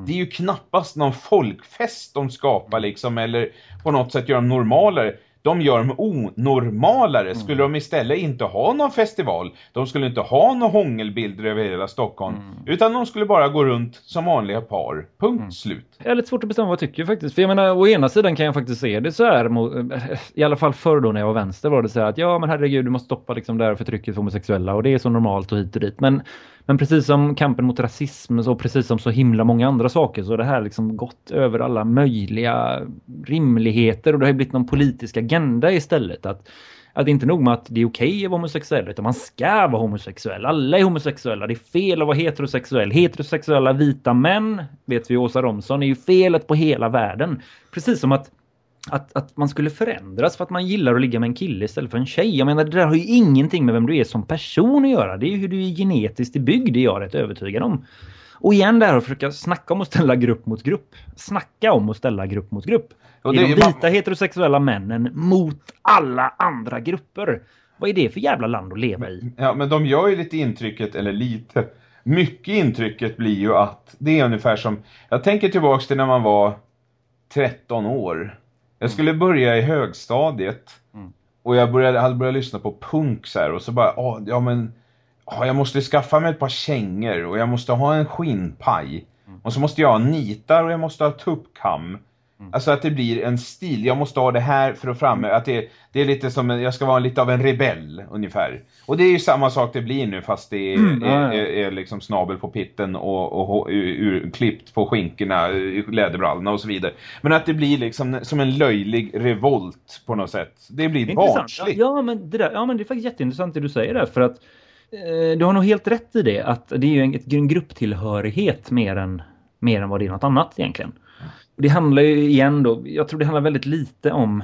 Det är ju knappast någon folkfest de skapar liksom, eller på något sätt gör dem normalare. De gör dem onormalare. Skulle de istället inte ha någon festival, de skulle inte ha några hångelbilder över hela Stockholm, utan de skulle bara gå runt som vanliga par. Punkt slut. Jag är lite svårt att bestämma vad jag tycker faktiskt. För jag menar, å ena sidan kan jag faktiskt se det så här, mo- i alla fall förr då när jag var vänster var det så här att ja men herregud du måste stoppa liksom det här förtrycket för homosexuella och det är så normalt och hit och dit. Men, men precis som kampen mot rasism och precis som så himla många andra saker så har det här liksom gått över alla möjliga rimligheter och det har ju blivit någon politisk agenda istället. Att att det inte nog med att det är okej att vara homosexuell utan man ska vara homosexuell. Alla är homosexuella. Det är fel att vara heterosexuell. Heterosexuella vita män, vet vi Åsa Romson, är ju felet på hela världen. Precis som att att, att man skulle förändras för att man gillar att ligga med en kille istället för en tjej. Jag menar det där har ju ingenting med vem du är som person att göra. Det är ju hur du är genetiskt byggd, det är jag rätt övertygad om. Och igen där att försöka snacka om att ställa grupp mot grupp. Snacka om att ställa grupp mot grupp. Och det är det- de vita heterosexuella männen mot alla andra grupper. Vad är det för jävla land att leva i? Ja, men de gör ju lite intrycket, eller lite. Mycket intrycket blir ju att det är ungefär som, jag tänker tillbaks till när man var 13 år. Jag skulle börja i högstadiet. Mm. Och jag började, hade börjat lyssna på punk så här, och så bara, "Ah, ja men, ah, jag måste skaffa mig ett par kängor och jag måste ha en skinnpaj. Och så måste jag ha nitar och jag måste ha tuppkam. Mm. Alltså att det blir en stil. Jag måste ha det här för att framme. Att det, det är lite som, jag ska vara lite av en rebell ungefär. Och det är ju samma sak det blir nu fast det är, mm, är, är, är, liksom snabel på pitten och, och ur, klippt på skinkorna, läderbrallorna och så vidare. Men att det blir liksom som en löjlig revolt på något sätt. Det blir barnsligt. Ja, men det där, ja men det är faktiskt jätteintressant det du säger där för att eh, du har nog helt rätt i det att det är ju en, en grupptillhörighet mer än, mer än vad det är något annat egentligen. Det handlar ju igen då, jag tror det handlar väldigt lite om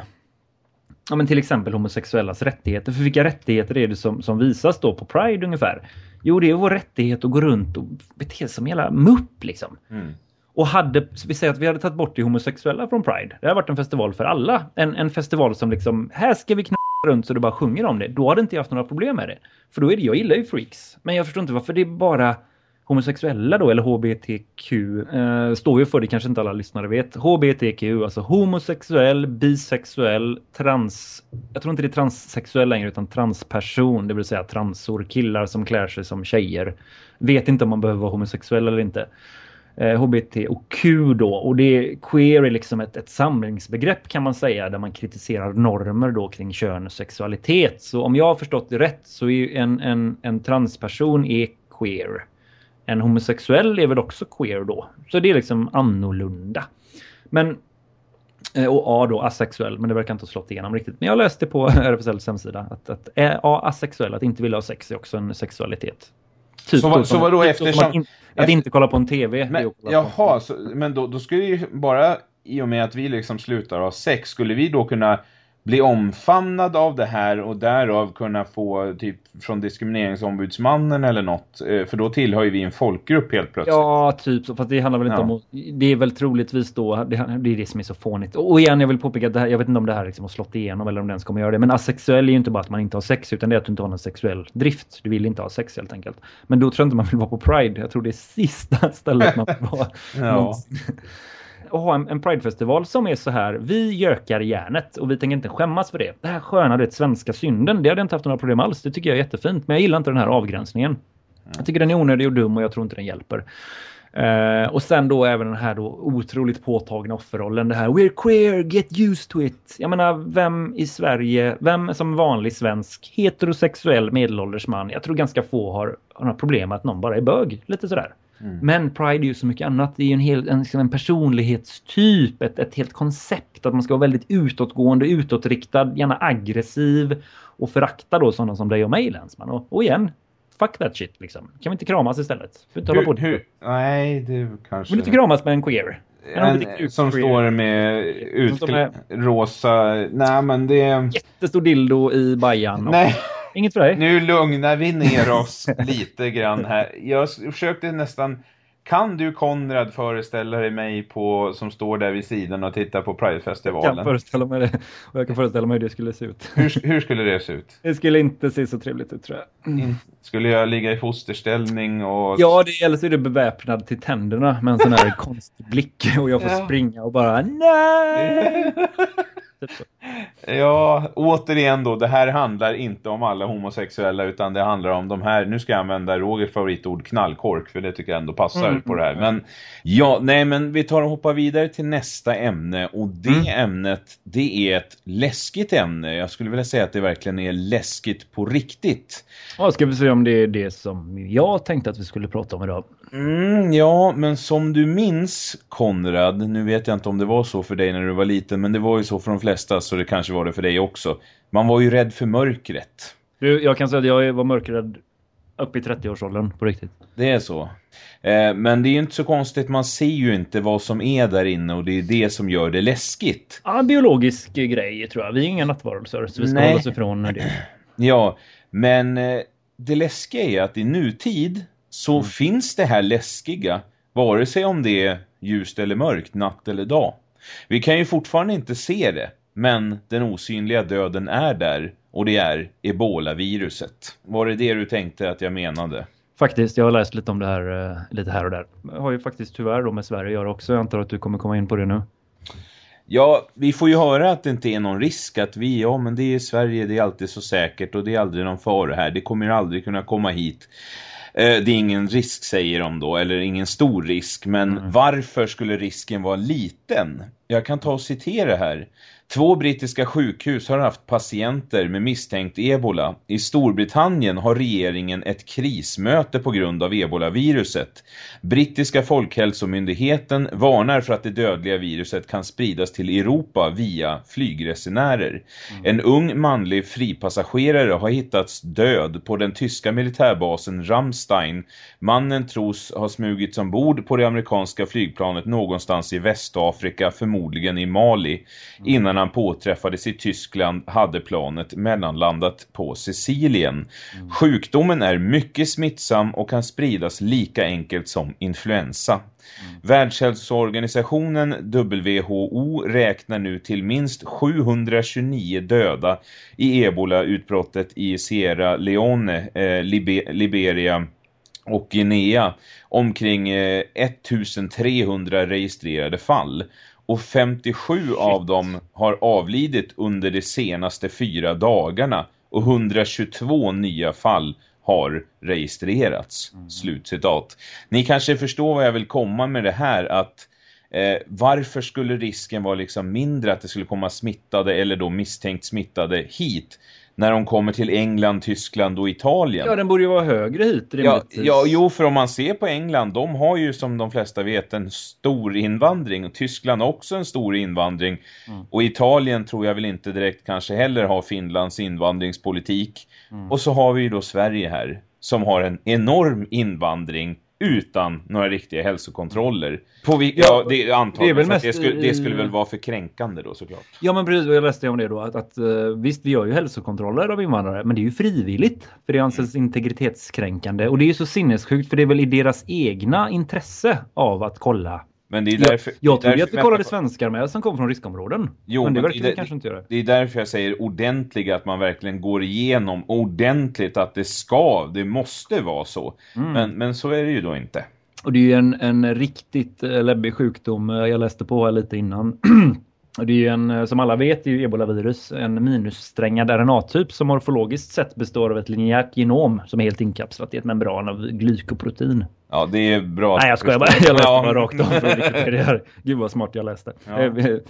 ja, men till exempel homosexuellas rättigheter. För vilka rättigheter är det som, som visas då på Pride ungefär? Jo, det är vår rättighet att gå runt och bete sig som hela mupp liksom. Mm. Och hade, vi säger att vi hade tagit bort det homosexuella från Pride. Det hade varit en festival för alla. En, en festival som liksom, här ska vi knappa runt så du bara sjunger om det. Då hade inte jag haft några problem med det. För då är det, jag gillar ju freaks. Men jag förstår inte varför det är bara homosexuella då, eller HBTQ, eh, står ju för det kanske inte alla lyssnare vet. HBTQ, alltså homosexuell, bisexuell, trans, jag tror inte det är transsexuell längre utan transperson, det vill säga transor, killar som klär sig som tjejer. Vet inte om man behöver vara homosexuell eller inte. Eh, HBT och Q då, och det queer är liksom ett, ett samlingsbegrepp kan man säga där man kritiserar normer då kring kön och sexualitet. Så om jag har förstått det rätt så är en, en, en transperson är queer en homosexuell är väl också queer då. Så det är liksom annorlunda. Men eh, och A då asexuell, men det verkar inte ha slått igenom riktigt. Men jag läste på [laughs] RFSLs hemsida att, att A asexuell, att inte vilja ha sex är också en sexualitet. Typ så, vad, så vadå eftersom... Att, in, att inte kolla på en tv. Men, jaha, så, men då, då skulle ju bara i och med att vi liksom slutar ha sex, skulle vi då kunna bli omfamnad av det här och därav kunna få typ från diskrimineringsombudsmannen eller något. Eh, för då tillhör ju vi en folkgrupp helt plötsligt. Ja, typ så. Fast det handlar väl inte ja. om... Det är väl troligtvis då, det, det är det som är så fånigt. Och igen, jag vill påpeka att det här, jag vet inte om det här liksom har slått igenom eller om den kommer göra det. Men asexuell är ju inte bara att man inte har sex utan det är att du inte har någon sexuell drift. Du vill inte ha sex helt enkelt. Men då tror jag inte man vill vara på Pride. Jag tror det är sista [laughs] stället man vill vara. ja att ha en, en Pride-festival som är så här, vi gökar järnet och vi tänker inte skämmas för det. Det här sköna, det svenska synden, det hade jag inte haft några problem alls. Det tycker jag är jättefint, men jag gillar inte den här avgränsningen. Jag tycker den är onödig och dum och jag tror inte den hjälper. Uh, och sen då även den här då otroligt påtagna offerrollen. Det här We're queer, get used to it. Jag menar, vem i Sverige, vem som vanlig svensk heterosexuell medelålders man, jag tror ganska få har, har några problem med att någon bara är bög. Lite sådär. Mm. Men Pride är ju så mycket annat. Det är ju en, hel, en, en personlighetstyp, ett, ett helt koncept. Att man ska vara väldigt utåtgående, utåtriktad, gärna aggressiv och förakta då sådana som dig och mig, Länsman. Och, och igen, fuck that shit liksom. Kan vi inte kramas istället? Hur, på hur, nej, det kanske... Vill du inte kramas med en queer? En, en som queer. står med ut med... rosa... Nej, men det... Jättestor dildo i bajan. Och... Nej. Inget för dig? Nu lugnar vi ner oss [laughs] lite grann här. Jag försökte nästan... Kan du Konrad föreställa dig mig på, som står där vid sidan och tittar på Pride-festivalen? Jag kan föreställa mig det. Och jag kan föreställa mig hur det skulle se ut. Hur, hur skulle det se ut? Det skulle inte se så trevligt ut tror jag. Mm. Skulle jag ligga i fosterställning och... Ja, det, eller så är det beväpnad till tänderna med en sån här [laughs] konstig blick. Och jag får ja. springa och bara nej! [laughs] Typ ja, återigen då, det här handlar inte om alla homosexuella utan det handlar om de här, nu ska jag använda Rogers favoritord knallkork för det tycker jag ändå passar mm. på det här. Men ja, nej men vi tar och hoppar vidare till nästa ämne och det mm. ämnet, det är ett läskigt ämne. Jag skulle vilja säga att det verkligen är läskigt på riktigt. Ja, ska vi se om det är det som jag tänkte att vi skulle prata om idag. Mm, ja, men som du minns, Konrad, nu vet jag inte om det var så för dig när du var liten, men det var ju så för de flesta, så det kanske var det för dig också. Man var ju rädd för mörkret. Du, jag kan säga att jag var mörkrädd upp i 30-årsåldern, på riktigt. Det är så. Eh, men det är ju inte så konstigt, man ser ju inte vad som är där inne och det är det som gör det läskigt. Ja, biologisk grej tror jag. Vi är inga nattvarelser, så vi ska Nej. hålla oss ifrån det. [clears throat] Ja, men eh, det läskiga är att i nutid så mm. finns det här läskiga, vare sig om det är ljust eller mörkt, natt eller dag. Vi kan ju fortfarande inte se det, men den osynliga döden är där och det är ebola-viruset. Var det det du tänkte att jag menade? Faktiskt, jag har läst lite om det här uh, lite här och där. Jag har ju faktiskt tyvärr då med Sverige att göra också. Jag antar att du kommer komma in på det nu. Ja, vi får ju höra att det inte är någon risk att vi, ja men det är Sverige, det är alltid så säkert och det är aldrig någon fara här. Det kommer aldrig kunna komma hit. Eh, det är ingen risk säger de då, eller ingen stor risk. Men mm. varför skulle risken vara liten? Jag kan ta och citera här. Två brittiska sjukhus har haft patienter med misstänkt ebola. I Storbritannien har regeringen ett krismöte på grund av ebola-viruset. Brittiska folkhälsomyndigheten varnar för att det dödliga viruset kan spridas till Europa via flygresenärer. Mm. En ung manlig fripassagerare har hittats död på den tyska militärbasen Ramstein. Mannen tros ha smugits ombord på det amerikanska flygplanet någonstans i Västafrika, förmodligen i Mali, mm. innan han påträffades i Tyskland hade planet mellanlandat på Sicilien. Mm. Sjukdomen är mycket smittsam och kan spridas lika enkelt som influensa. Mm. Världshälsoorganisationen WHO räknar nu till minst 729 döda i ebola-utbrottet i Sierra Leone, eh, Liber Liberia och Guinea. Omkring eh, 1300 registrerade fall och 57 Shit. av dem har avlidit under de senaste fyra dagarna och 122 nya fall har registrerats. Mm. Slutcitat. Ni kanske förstår vad jag vill komma med det här att eh, varför skulle risken vara liksom mindre att det skulle komma smittade eller då misstänkt smittade hit när de kommer till England, Tyskland och Italien. Ja, den borde ju vara högre hit. Ja, ja, jo, för om man ser på England, de har ju som de flesta vet en stor invandring. Och Tyskland också en stor invandring. Mm. Och Italien tror jag väl inte direkt kanske heller har Finlands invandringspolitik. Mm. Och så har vi ju då Sverige här som har en enorm invandring utan några riktiga hälsokontroller. På ja, ja, det, antagligen, det, är mest, det, skulle, det skulle väl vara för kränkande då såklart. Ja men precis, jag läste om det då. Att, att, eh, visst, vi gör ju hälsokontroller av invandrare, men det är ju frivilligt. För det anses mm. integritetskränkande. Och det är ju så sinnessjukt, för det är väl i deras egna intresse av att kolla men det är därför, jag, jag trodde att vi kollade svenskar med som kom från riskområden. Jo, men det verkar vi kanske inte göra. Det är därför jag säger ordentliga, att man verkligen går igenom ordentligt att det ska, det måste vara så. Mm. Men, men så är det ju då inte. Och det är ju en, en riktigt eh, läbbig sjukdom. Eh, jag läste på här lite innan. [clears throat] Det är ju en, eh, som alla vet, är ju ebolavirus en minussträngad RNA-typ som morfologiskt sett består av ett linjärt genom som är helt inkapslat i ett membran av glykoprotein. Ja, det är bra. Nej, jag skojar bara. [laughs] Jag läste bara rakt av från Gud vad smart jag läste. Ja. Eh, Nej,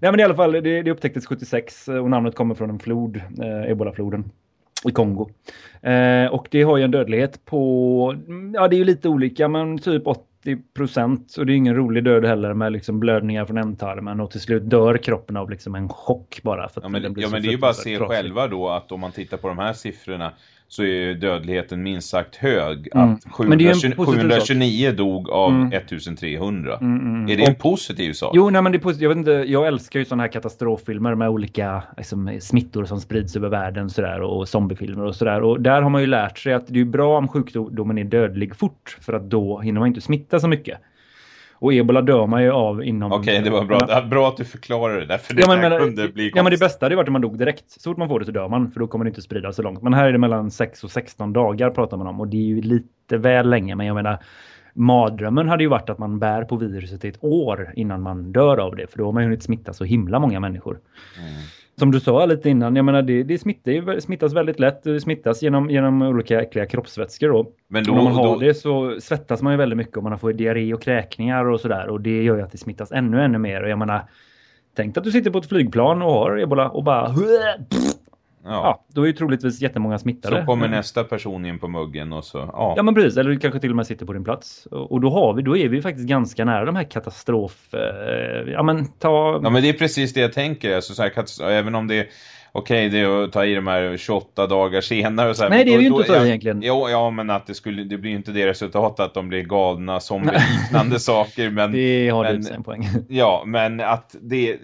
men i alla fall, det, det upptäcktes 76 och namnet kommer från en flod, eh, Ebola-floden i Kongo. Eh, och det har ju en dödlighet på, ja det är ju lite olika, men typ 80 procent. Och det är ingen rolig död heller med liksom blödningar från ändtarmen och till slut dör kroppen av liksom en chock bara. För ja, men, ja, men det är ju bara att se själva då att om man tittar på de här siffrorna så är dödligheten minst sagt hög. Mm. Att 720, 729 dog av mm. 1300. Mm, mm, är det en positiv sak? Jo, nej, men det är positivt. Jag, vet inte, jag älskar ju sådana här katastroffilmer med olika liksom, smittor som sprids över världen sådär, och zombiefilmer och sådär. Och där har man ju lärt sig att det är bra om sjukdomen är dödlig fort för att då hinner man inte smitta så mycket. Och ebola dör man ju av inom... Okej, okay, det var bra. bra att du förklarade det. För det ja, men, kunde bli Ja, men det bästa hade varit om man dog direkt. Så fort man får det så dör man. För då kommer det inte sprida så långt. Men här är det mellan 6 och 16 dagar pratar man om. Och det är ju lite väl länge. Men jag menar, mardrömmen hade ju varit att man bär på viruset i ett år innan man dör av det. För då har man ju hunnit smitta så himla många människor. Mm som du sa lite innan, jag menar det, det smittar, smittas väldigt lätt. Det smittas genom, genom olika äckliga kroppsvätskor då. Men då, om man har då... det så svettas man ju väldigt mycket och man får diarré och kräkningar och sådär. Och det gör ju att det smittas ännu, ännu mer. Och jag menar, tänk att du sitter på ett flygplan och har ebola och bara Ja. ja, då är ju troligtvis jättemånga smittade. Så kommer nästa person in på muggen och så, ja. Ja men precis, eller du kanske till och med sitter på din plats. Och då har vi, då är vi faktiskt ganska nära de här katastrof... Eh, ja men ta... Ja men det är precis det jag tänker, alltså, så här, även om det är okej okay, det är att ta i de här 28 dagar senare och så här, Nej det är ju inte så ja, egentligen. Jo, ja men att det skulle det blir ju inte det resultatet att de blir galna som liknande saker men det har men, du en poäng. Ja, men att det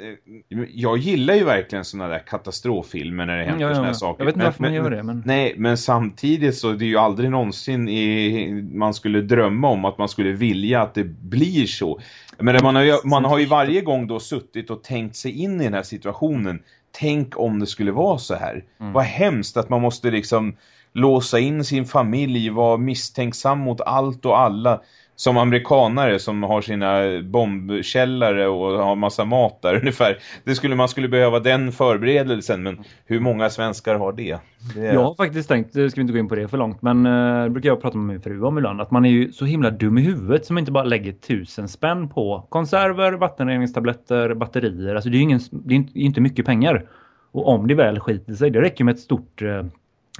jag gillar ju verkligen sådana där katastroffilmer när det händer ja, ja, såna här saker. Jag vet inte varför men, man gör det men Nej, men samtidigt så det är ju aldrig någonsin i, man skulle drömma om att man skulle vilja att det blir så. Men man har ju, man har ju varje gång då suttit och tänkt sig in i den här situationen tänk om det skulle vara så här. Mm. Vad hemskt att man måste liksom låsa in sin familj, vara misstänksam mot allt och alla som amerikanare som har sina bombkällare och har massa mat där [laughs] ungefär. Det skulle, man skulle behöva den förberedelsen men hur många svenskar har det? det är... Jag har faktiskt tänkt, nu ska vi inte gå in på det för långt men uh, det brukar jag prata med min fru om ibland att man är ju så himla dum i huvudet som inte bara lägger tusen spänn på konserver, vattenreningstabletter, batterier. Alltså det är ju ingen, det är inte mycket pengar. Och om det väl skiter sig, det räcker med ett stort uh,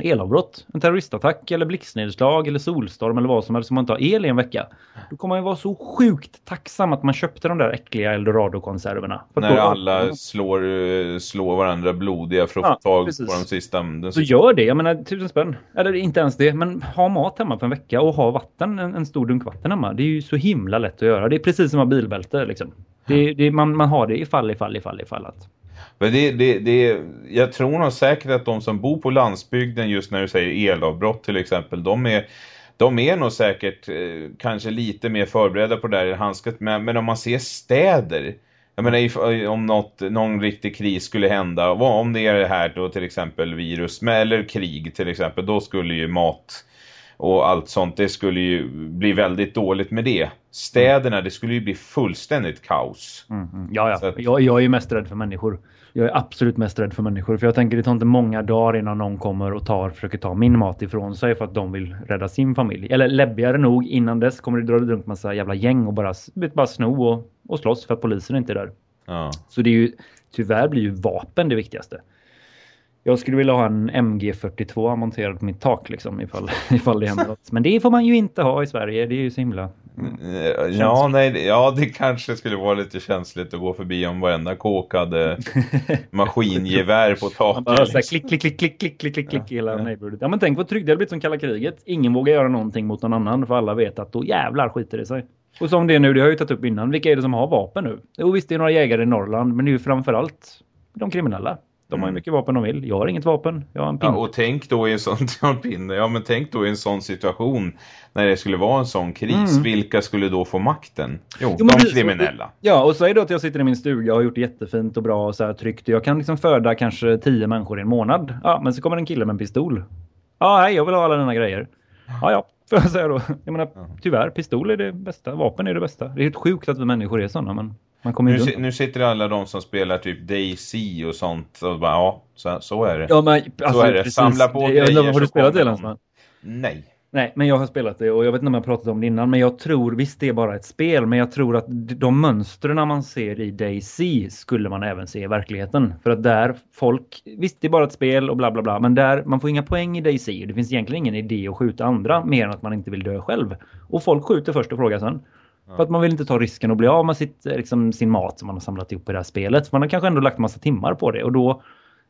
elavbrott, en terroristattack eller blixtnedslag eller solstorm eller vad som helst som man inte har el i en vecka. Då kommer man ju vara så sjukt tacksam att man köpte de där äckliga Eldorado-konserverna. När då, alla slår, slår varandra blodiga för att ja, få tag precis. på de sista. Den så gör det, jag menar tusen spänn. Eller inte ens det, men ha mat hemma för en vecka och ha vatten, en, en stor dunk vatten hemma. Det är ju så himla lätt att göra. Det är precis som att ha bilbälte liksom. Det, det, man, man har det ifall, ifall, ifall, ifall att. Men det, det, det, jag tror nog säkert att de som bor på landsbygden just när du säger elavbrott till exempel, de är, de är nog säkert eh, kanske lite mer förberedda på det där handskat. Men, men om man ser städer, jag menar om något, någon riktig kris skulle hända, om det är det här då till exempel virus eller krig till exempel, då skulle ju mat och allt sånt, det skulle ju bli väldigt dåligt med det. Städerna, det skulle ju bli fullständigt kaos. Mm, mm. Ja, ja. Att... Jag, jag är ju mest rädd för människor. Jag är absolut mest rädd för människor. För jag tänker det tar inte många dagar innan någon kommer och tar, försöker ta min mat ifrån sig för att de vill rädda sin familj. Eller läbbigare nog, innan dess kommer det dra runt massa jävla gäng och bara, bara sno och, och slåss för att polisen inte är där. Ja. Så det är ju, tyvärr blir ju vapen det viktigaste. Jag skulle vilja ha en MG42 monterad på mitt tak liksom ifall, [laughs] ifall det händer något. Men det får man ju inte ha i Sverige. Det är ju så himla... Mm, ja, nej, ja, det kanske skulle vara lite känsligt att gå förbi om varenda kåk hade [laughs] maskingevär på taket. bara liksom. klick, klick, klick, klick, klick, klick, klick, klick hela ja. neighborhoodet. Ja, men tänk vad tryggt det hade blivit som kalla kriget. Ingen vågar göra någonting mot någon annan för alla vet att då jävlar skiter det sig. Och som det är nu, det har jag ju tagit upp innan. Vilka är det som har vapen nu? Jo, visst det är några jägare i Norrland, men det är ju framförallt de kriminella. De har ju mm. mycket vapen de vill. Jag har inget vapen. Jag har en pinne. Ja, och tänk då i en sån [laughs] pinne. Ja, men tänk då i en sån situation när det skulle vara en sån kris. Mm. Vilka skulle då få makten? Jo, jo de det, kriminella. Ja, och säg då att jag sitter i min stuga och har gjort det jättefint och bra och så här tryggt. Jag kan liksom föda kanske tio människor i en månad. Ja, men så kommer en kille med en pistol. Ja, hej, jag vill ha alla dina grejer. Ja, ja, får jag säga då. Jag menar, tyvärr, pistol är det bästa. Vapen är det bästa. Det är helt sjukt att vi människor är sådana, men... nu, nu sitter alla de som spelar typ Daisy och sånt och bara, ja, så, så är det. Ja, men, alltså, så är det. Precis. Samla på det, grejer. Har du spelat det, Länsman? Nej. Nej, men jag har spelat det och jag vet inte om jag pratat om det innan, men jag tror, visst det är bara ett spel, men jag tror att de mönstren man ser i Daisy skulle man även se i verkligheten. För att där folk, visst det är bara ett spel och bla bla bla, men där man får inga poäng i Daisy. Det finns egentligen ingen idé att skjuta andra mer än att man inte vill dö själv. Och folk skjuter först och frågar sen. För att man vill inte ta risken att bli av med sitt, liksom, sin mat som man har samlat ihop i det här spelet. Man har kanske ändå lagt massa timmar på det och då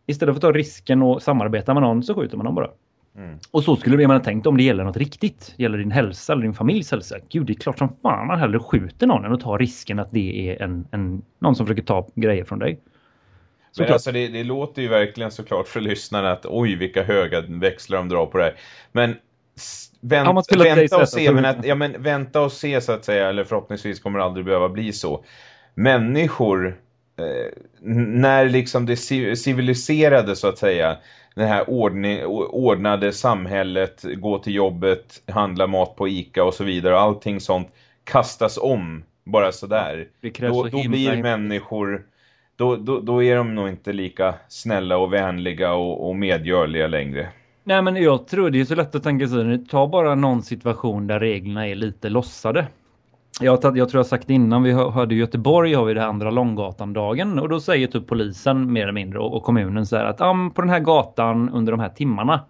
istället för att ta risken och samarbeta med någon så skjuter man dem bara. Mm. Och så skulle man ha tänkt om det gäller något riktigt. Gäller din hälsa eller din familjs hälsa. Gud, det är klart som fan man hellre skjuter någon än att ta risken att det är en, en, någon som försöker ta grejer från dig. Men alltså det, det, låter ju verkligen såklart för lyssnarna att oj vilka höga växlar de drar på det här. Men vänt, vänta och se, men att, ja, men vänta och se så att säga, eller förhoppningsvis kommer det aldrig behöva bli så. Människor, eh, när liksom det civiliserade så att säga, det här ordning, ordnade samhället, gå till jobbet, handla mat på Ica och så vidare. Allting sånt kastas om bara sådär. Då, då blir människor, då, då, då är de nog inte lika snälla och vänliga och, och medgörliga längre. Nej men jag tror det är så lätt att tänka sig, ta bara någon situation där reglerna är lite lossade. Jag, jag tror jag sagt innan, vi hörde i Göteborg har vi det här andra Långgatan-dagen och då säger typ polisen mer eller mindre och, och kommunen så här att ah, på den här gatan under de här timmarna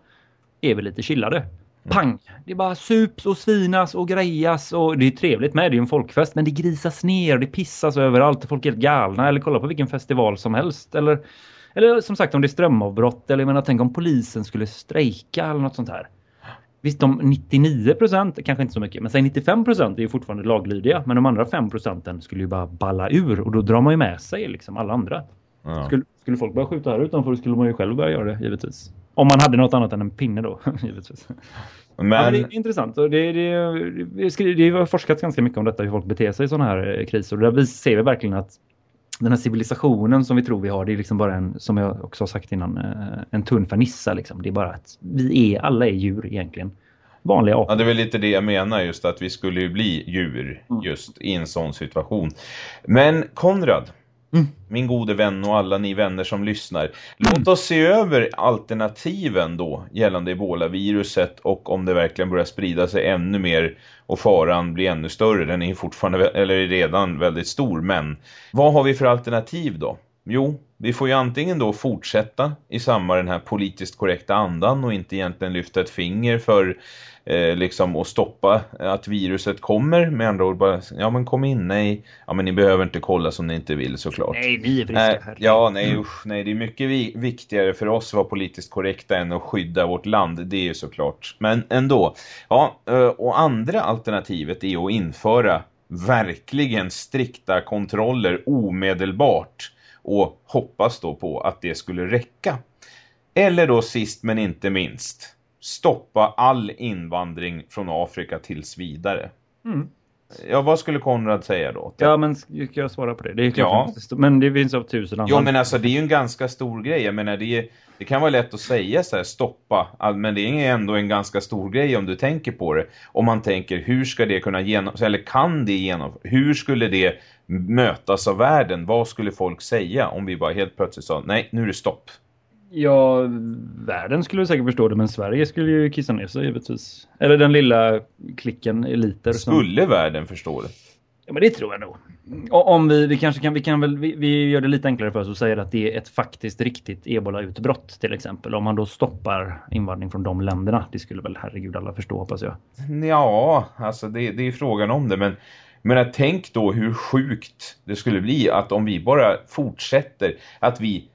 är vi lite chillade. Mm. Pang! Det är bara sups och svinas och grejas och det är trevligt med, det är en folkfest men det grisas ner och det pissas överallt och folk är helt galna eller kolla på vilken festival som helst eller, eller som sagt om det är strömavbrott eller jag menar tänk om polisen skulle strejka eller något sånt här. Visst, de 99 procent, kanske inte så mycket, men säg 95 procent är ju fortfarande laglydiga. Men de andra 5 procenten skulle ju bara balla ur och då drar man ju med sig liksom alla andra. Ja. Skulle, skulle folk börja skjuta här utanför skulle man ju själv börja göra det, givetvis. Om man hade något annat än en pinne då, [laughs] givetvis. Men... Ja, men det är intressant. Och det, det, det, det har forskats ganska mycket om detta, hur folk beter sig i sådana här eh, kriser. Och där vi ser vi verkligen att den här civilisationen som vi tror vi har, det är liksom bara en, som jag också har sagt innan, eh, en tunn fernissa liksom. Det är bara att vi är, alla är djur egentligen. vanliga apor. Ja, det är väl lite det jag menar just att vi skulle ju bli djur mm. just i en sån situation. Men Konrad, mm. min gode vän och alla ni vänner som lyssnar. Låt oss se över alternativen då gällande ebola-viruset och om det verkligen börjar sprida sig ännu mer och faran blir ännu större. Den är fortfarande, eller är redan väldigt stor, men vad har vi för alternativ då? Jo, vi får ju antingen då fortsätta i samma den här politiskt korrekta andan och inte egentligen lyfta ett finger för eh, liksom att stoppa att viruset kommer. Med andra ord bara, ja men kom in, nej. Ja men ni behöver inte kolla som ni inte vill såklart. Nej, ni är friska här. Ja, nej usch, nej det är mycket vi viktigare för oss att vara politiskt korrekta än att skydda vårt land. Det är ju såklart. Men ändå, ja, eh, och andra alternativet är att införa verkligen strikta kontroller omedelbart och hoppas då på att det skulle räcka. Eller då sist men inte minst, stoppa all invandring från Afrika tills vidare. Mm. Ja, vad skulle Konrad säga då? Ja, men ska jag svara på det? Det är klart ja. men det finns av tusen andra. Jo, men alltså det är ju en ganska stor grej. Jag menar, det, är, det kan vara lätt att säga så här, stoppa. Men det är ändå en ganska stor grej om du tänker på det. Om man tänker, hur ska det kunna genomföras? Eller kan det genomföras? Hur skulle det mötas av världen? Vad skulle folk säga om vi bara helt plötsligt sa, nej, nu är det stopp? Ja, världen skulle säkert förstå det, men Sverige skulle ju kissa ner sig givetvis. Eller den lilla klicken eliter. Skulle som... världen förstå det? Ja, men det tror jag nog. Om vi, vi kanske kan, vi kan väl, vi, vi gör det lite enklare för oss och säger att det är ett faktiskt riktigt ebola-utbrott till exempel. Om man då stoppar invandring från de länderna, det skulle väl herregud alla förstå hoppas jag. Ja, alltså det, det är frågan om det, men men tänk då hur sjukt det skulle bli att om vi bara fortsätter, att vi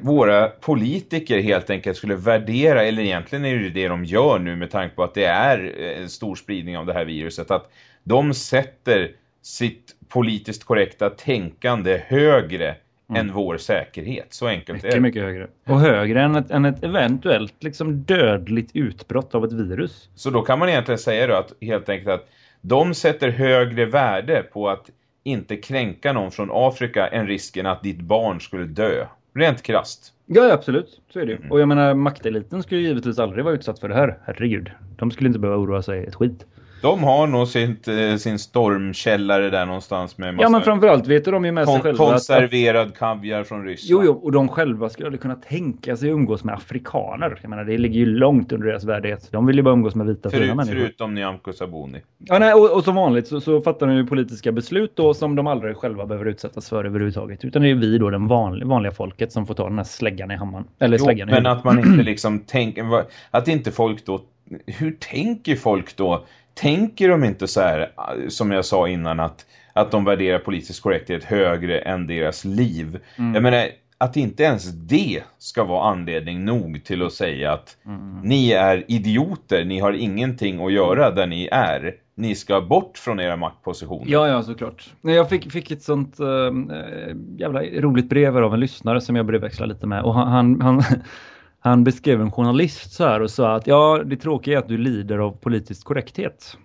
våra politiker helt enkelt skulle värdera, eller egentligen är det det de gör nu med tanke på att det är en stor spridning av det här viruset, att de sätter sitt politiskt korrekta tänkande högre mm. än vår säkerhet. Så enkelt mycket, är det. Mycket högre. Och högre än ett, än ett eventuellt liksom dödligt utbrott av ett virus. Så då kan man egentligen säga då att helt enkelt att de sätter högre värde på att inte kränka någon från Afrika än risken att ditt barn skulle dö. Rent krast. Ja, absolut. Så är det mm. Och jag menar, makteliten skulle givetvis aldrig vara utsatt för det här. Herregud. De skulle inte behöva oroa sig ett skit. De har nog sitt, eh, sin stormkällare där någonstans med massa Ja men framförallt vet de ju med sig själva Konserverad att, kaviar från Ryssland. Jo, jo, och de själva skulle kunna tänka sig umgås med afrikaner. Jag menar, det ligger ju långt under deras värdighet. De vill ju bara umgås med vita Förut, fina människor. Förutom Nyamko Sabuni. Ja, nej, och, och som vanligt så, så fattar de ju politiska beslut då som de aldrig själva behöver utsättas för överhuvudtaget. Utan det är vi då, den vanliga, vanliga folket, som får ta den här släggan i hammaren. Eller jo, släggan i men att man inte [clears throat] liksom tänker... Att inte folk då... Hur tänker folk då tänker de inte så här, som jag sa innan, att, att de värderar politisk korrekthet högre än deras liv. Mm. Jag menar, att inte ens det ska vara anledning nog till att säga att mm. ni är idioter, ni har ingenting att göra där ni är. Ni ska bort från era maktpositioner. Ja, ja, såklart. Jag fick, fick ett sånt äh, jävla roligt brev av en lyssnare som jag brevväxlade lite med. Och han, han, han [laughs] han beskrev en journalist så här och sa att ja, det tråkiga är att du lider av politisk korrekthet.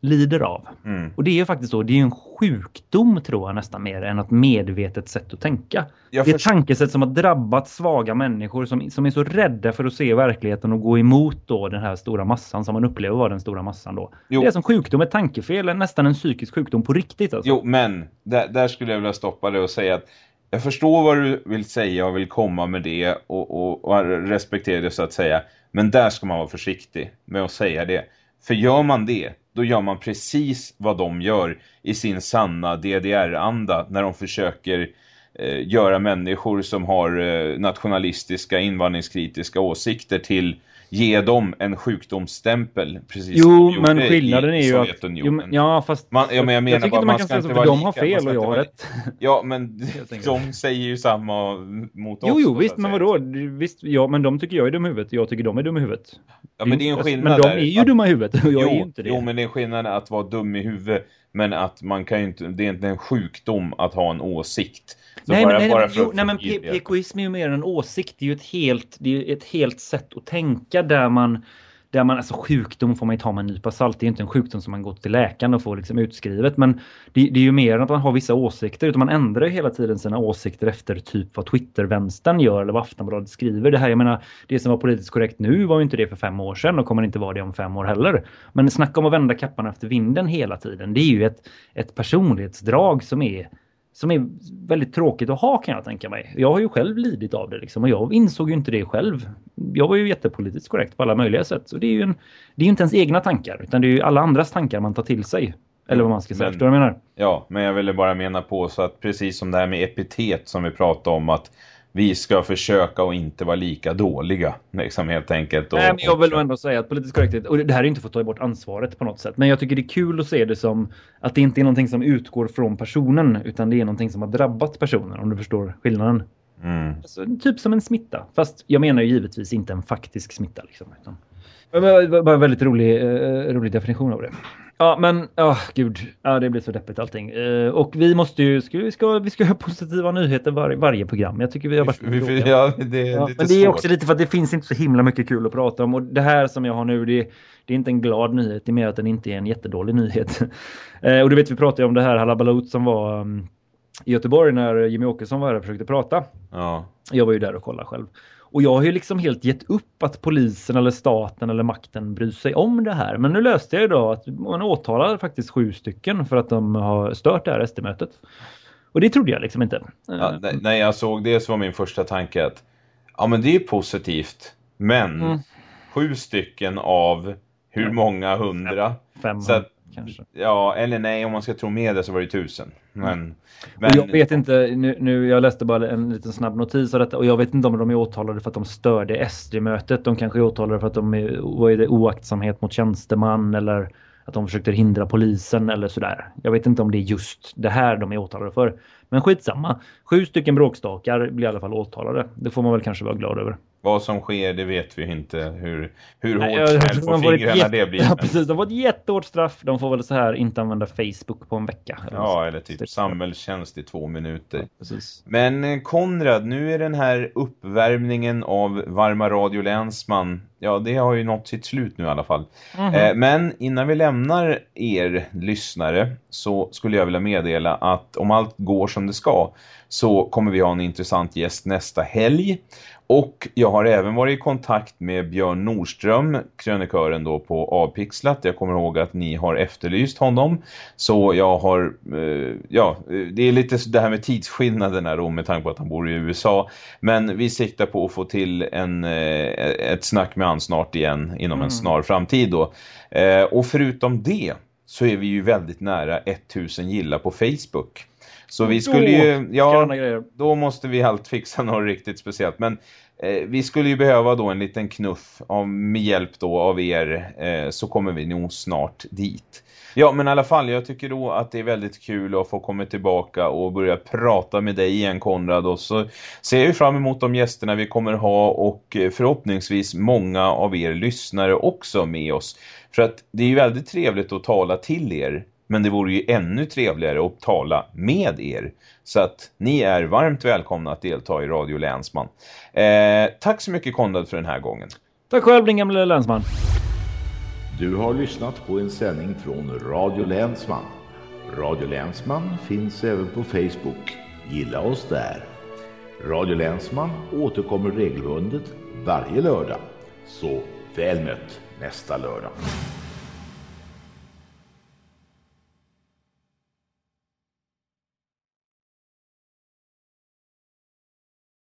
Lider av. Mm. Och det är faktiskt så, det är en sjukdom tror jag nästan mer än ett medvetet sätt att tänka. Jag det är ett tankesätt som har drabbat svaga människor som, som är så rädda för att se verkligheten och gå emot då den här stora massan som man upplever var den stora massan då. Jo. Det är som sjukdom, ett tankefel, nästan en psykisk sjukdom på riktigt. Alltså. Jo, men där, där skulle jag vilja stoppa det och säga att jag förstår vad du vill säga och vill komma med det och, och, och respektera det så att säga. Men där ska man vara försiktig med att säga det. För gör man det, då gör man precis vad de gör i sin sanna DDR-anda när de försöker eh, göra människor som har eh, nationalistiska, invandringskritiska åsikter till ge dem en sjukdomsstämpel precis Jo, men skillnaden är ju att jo, ja, fast man, ja, men jag menar jag bara, man, man ska inte vara de har fel och jag har rätt. Ja, men [laughs] de säger ju samma mot oss. Jo, jo, visst, men vadå? Visst, ja, men de tycker jag är dum i huvudet. Jag tycker de är dum i huvudet. Ja, men det är en skillnad Men de är ju dumma i huvudet och [laughs] jag jo, är ju inte det. Jo, men det är en skillnad att vara dum i huvudet men att man kan ju inte, det är inte en sjukdom att ha en åsikt. Så nej, bara, men, bara jo, nej, men PKism är ju mer en åsikt. Det är ju ett helt, det är ett helt sätt att tänka där man där man, alltså sjukdom får man ju ta med en nypa salt. Det är inte en sjukdom som man går till läkaren och får liksom utskrivet. Men det, det är ju mer än att man har vissa åsikter. Utan man ändrar ju hela tiden sina åsikter efter typ vad Twitter-vänstern gör eller vad Aftonbladet skriver. Det här, jag menar, det som var politiskt korrekt nu var ju inte det för fem år sedan och kommer inte vara det om fem år heller. Men snacka om att vända kappan efter vinden hela tiden. Det är ju ett, ett personlighetsdrag som är som är väldigt tråkigt att ha kan jag tänka mig. Jag har ju själv lidit av det liksom och jag insåg ju inte det själv. Jag var ju jättepolitiskt korrekt på alla möjliga sätt. Så det är ju en, det är inte ens egna tankar utan det är ju alla andras tankar man tar till sig. Eller vad man ska säga, men, förstår du vad jag menar? Ja, men jag ville bara mena på så att precis som det här med epitet som vi pratade om att vi ska försöka och inte vara lika dåliga. Liksom helt enkelt. Och, Nej, men jag vill ändå säga att politisk korrekthet, och det här är inte för att ta bort ansvaret på något sätt. Men jag tycker det är kul att se det som att det inte är någonting som utgår från personen. Utan det är någonting som har drabbat personen, om du förstår skillnaden. Mm. Alltså, typ som en smitta. Fast jag menar ju givetvis inte en faktisk smitta. Liksom, utan... Det var en väldigt rolig, uh, rolig definition av det. Ja, men oh, gud. Ja, det blir så deppigt allting. Uh, och vi måste ju, ska, vi, ska, vi ska ha positiva nyheter var, varje program. Jag tycker vi har varit vi, vi, ja, det är ja, lite Men det är också lite för att det finns inte så himla mycket kul att prata om. Och det här som jag har nu, det, det är inte en glad nyhet. Det är mer att den inte är en jättedålig nyhet. uh, [laughs] och du vet, vi pratade om det här halabalot som var um, i Göteborg när Jimmy Åkesson var här och försökte prata. Ja. Jag var ju där och kollade själv. Och jag har ju liksom helt gett upp att polisen eller staten eller makten bryr sig om det här. Men nu löste jag idag att man åtalar faktiskt sju stycken för att de har stört det här SD-mötet. Och det trodde jag liksom inte. Ja, när jag såg det så var min första tanke att ja men det är positivt. Men mm. sju stycken av hur många hundra? 500. Så att, kanske. Ja, eller nej, om man ska tro med det så var det tusen. Men, men... jag vet inte, nu, nu, jag läste bara en liten snabb notis av detta och jag vet inte om de är åtalade för att de störde SD-mötet. De kanske är åtalade för att de är, vad är det, oaktsamhet mot tjänsteman eller att de försökte hindra polisen eller sådär. Jag vet inte om det är just det här de är åtalade för. Men skitsamma. Sju stycken bråkstakar blir i alla fall åtalade. Det får man väl kanske vara glad över. Vad som sker, det vet vi inte. Hur, hur Nej, hårt smäll på fingrarna jätte... det blir. [laughs] Ja, precis. De får ett jättehårt straff. De får väl så här inte använda Facebook på en vecka. Eller ja, eller typ samhällstjänst i två minuter. Ja, Men eh, Konrad, nu är den här uppvärmningen av Varma Radio Länsman, ja det har ju nått sitt slut nu i alla fall. Mm -hmm. eh, men innan vi lämnar er lyssnare så skulle jag vilja meddela att om allt går som det ska så kommer vi ha en intressant gäst nästa helg. Och jag har även varit i kontakt med Björn Nordström, krönikören då på Avpixlat. Jag kommer ihåg att ni har efterlyst honom. Så jag har, eh, ja, det är lite det här med tidsskillnaderna då med tanke på att han bor i USA. Men vi siktar på att få till en, eh, ett snack med han snart igen inom mm. en snar framtid då. Eh, och förutom det så är vi ju väldigt nära 1000 gillar på Facebook. Så vi skulle ju, ja, då måste vi allt fixa något riktigt speciellt. Men eh, vi skulle ju behöva då en liten knuff av, med hjälp då av er eh, så kommer vi nog snart dit. Ja, men i alla fall, jag tycker då att det är väldigt kul att få komma tillbaka och börja prata med dig igen Konrad. Och så ser jag fram emot de gästerna vi kommer ha och förhoppningsvis många av er lyssnare också med oss. För att det är ju väldigt trevligt att tala till er men det vore ju ännu trevligare att tala med er. Så att ni är varmt välkomna att delta i Radio Länsman. Eh, tack så mycket Konrad för den här gången. Tack själv din gamla länsman. Du har lyssnat på en sändning från Radio Länsman. Radio Länsman finns även på Facebook. Gilla oss där. Radio Länsman återkommer regelbundet varje lördag. Så väl mött nästa lördag.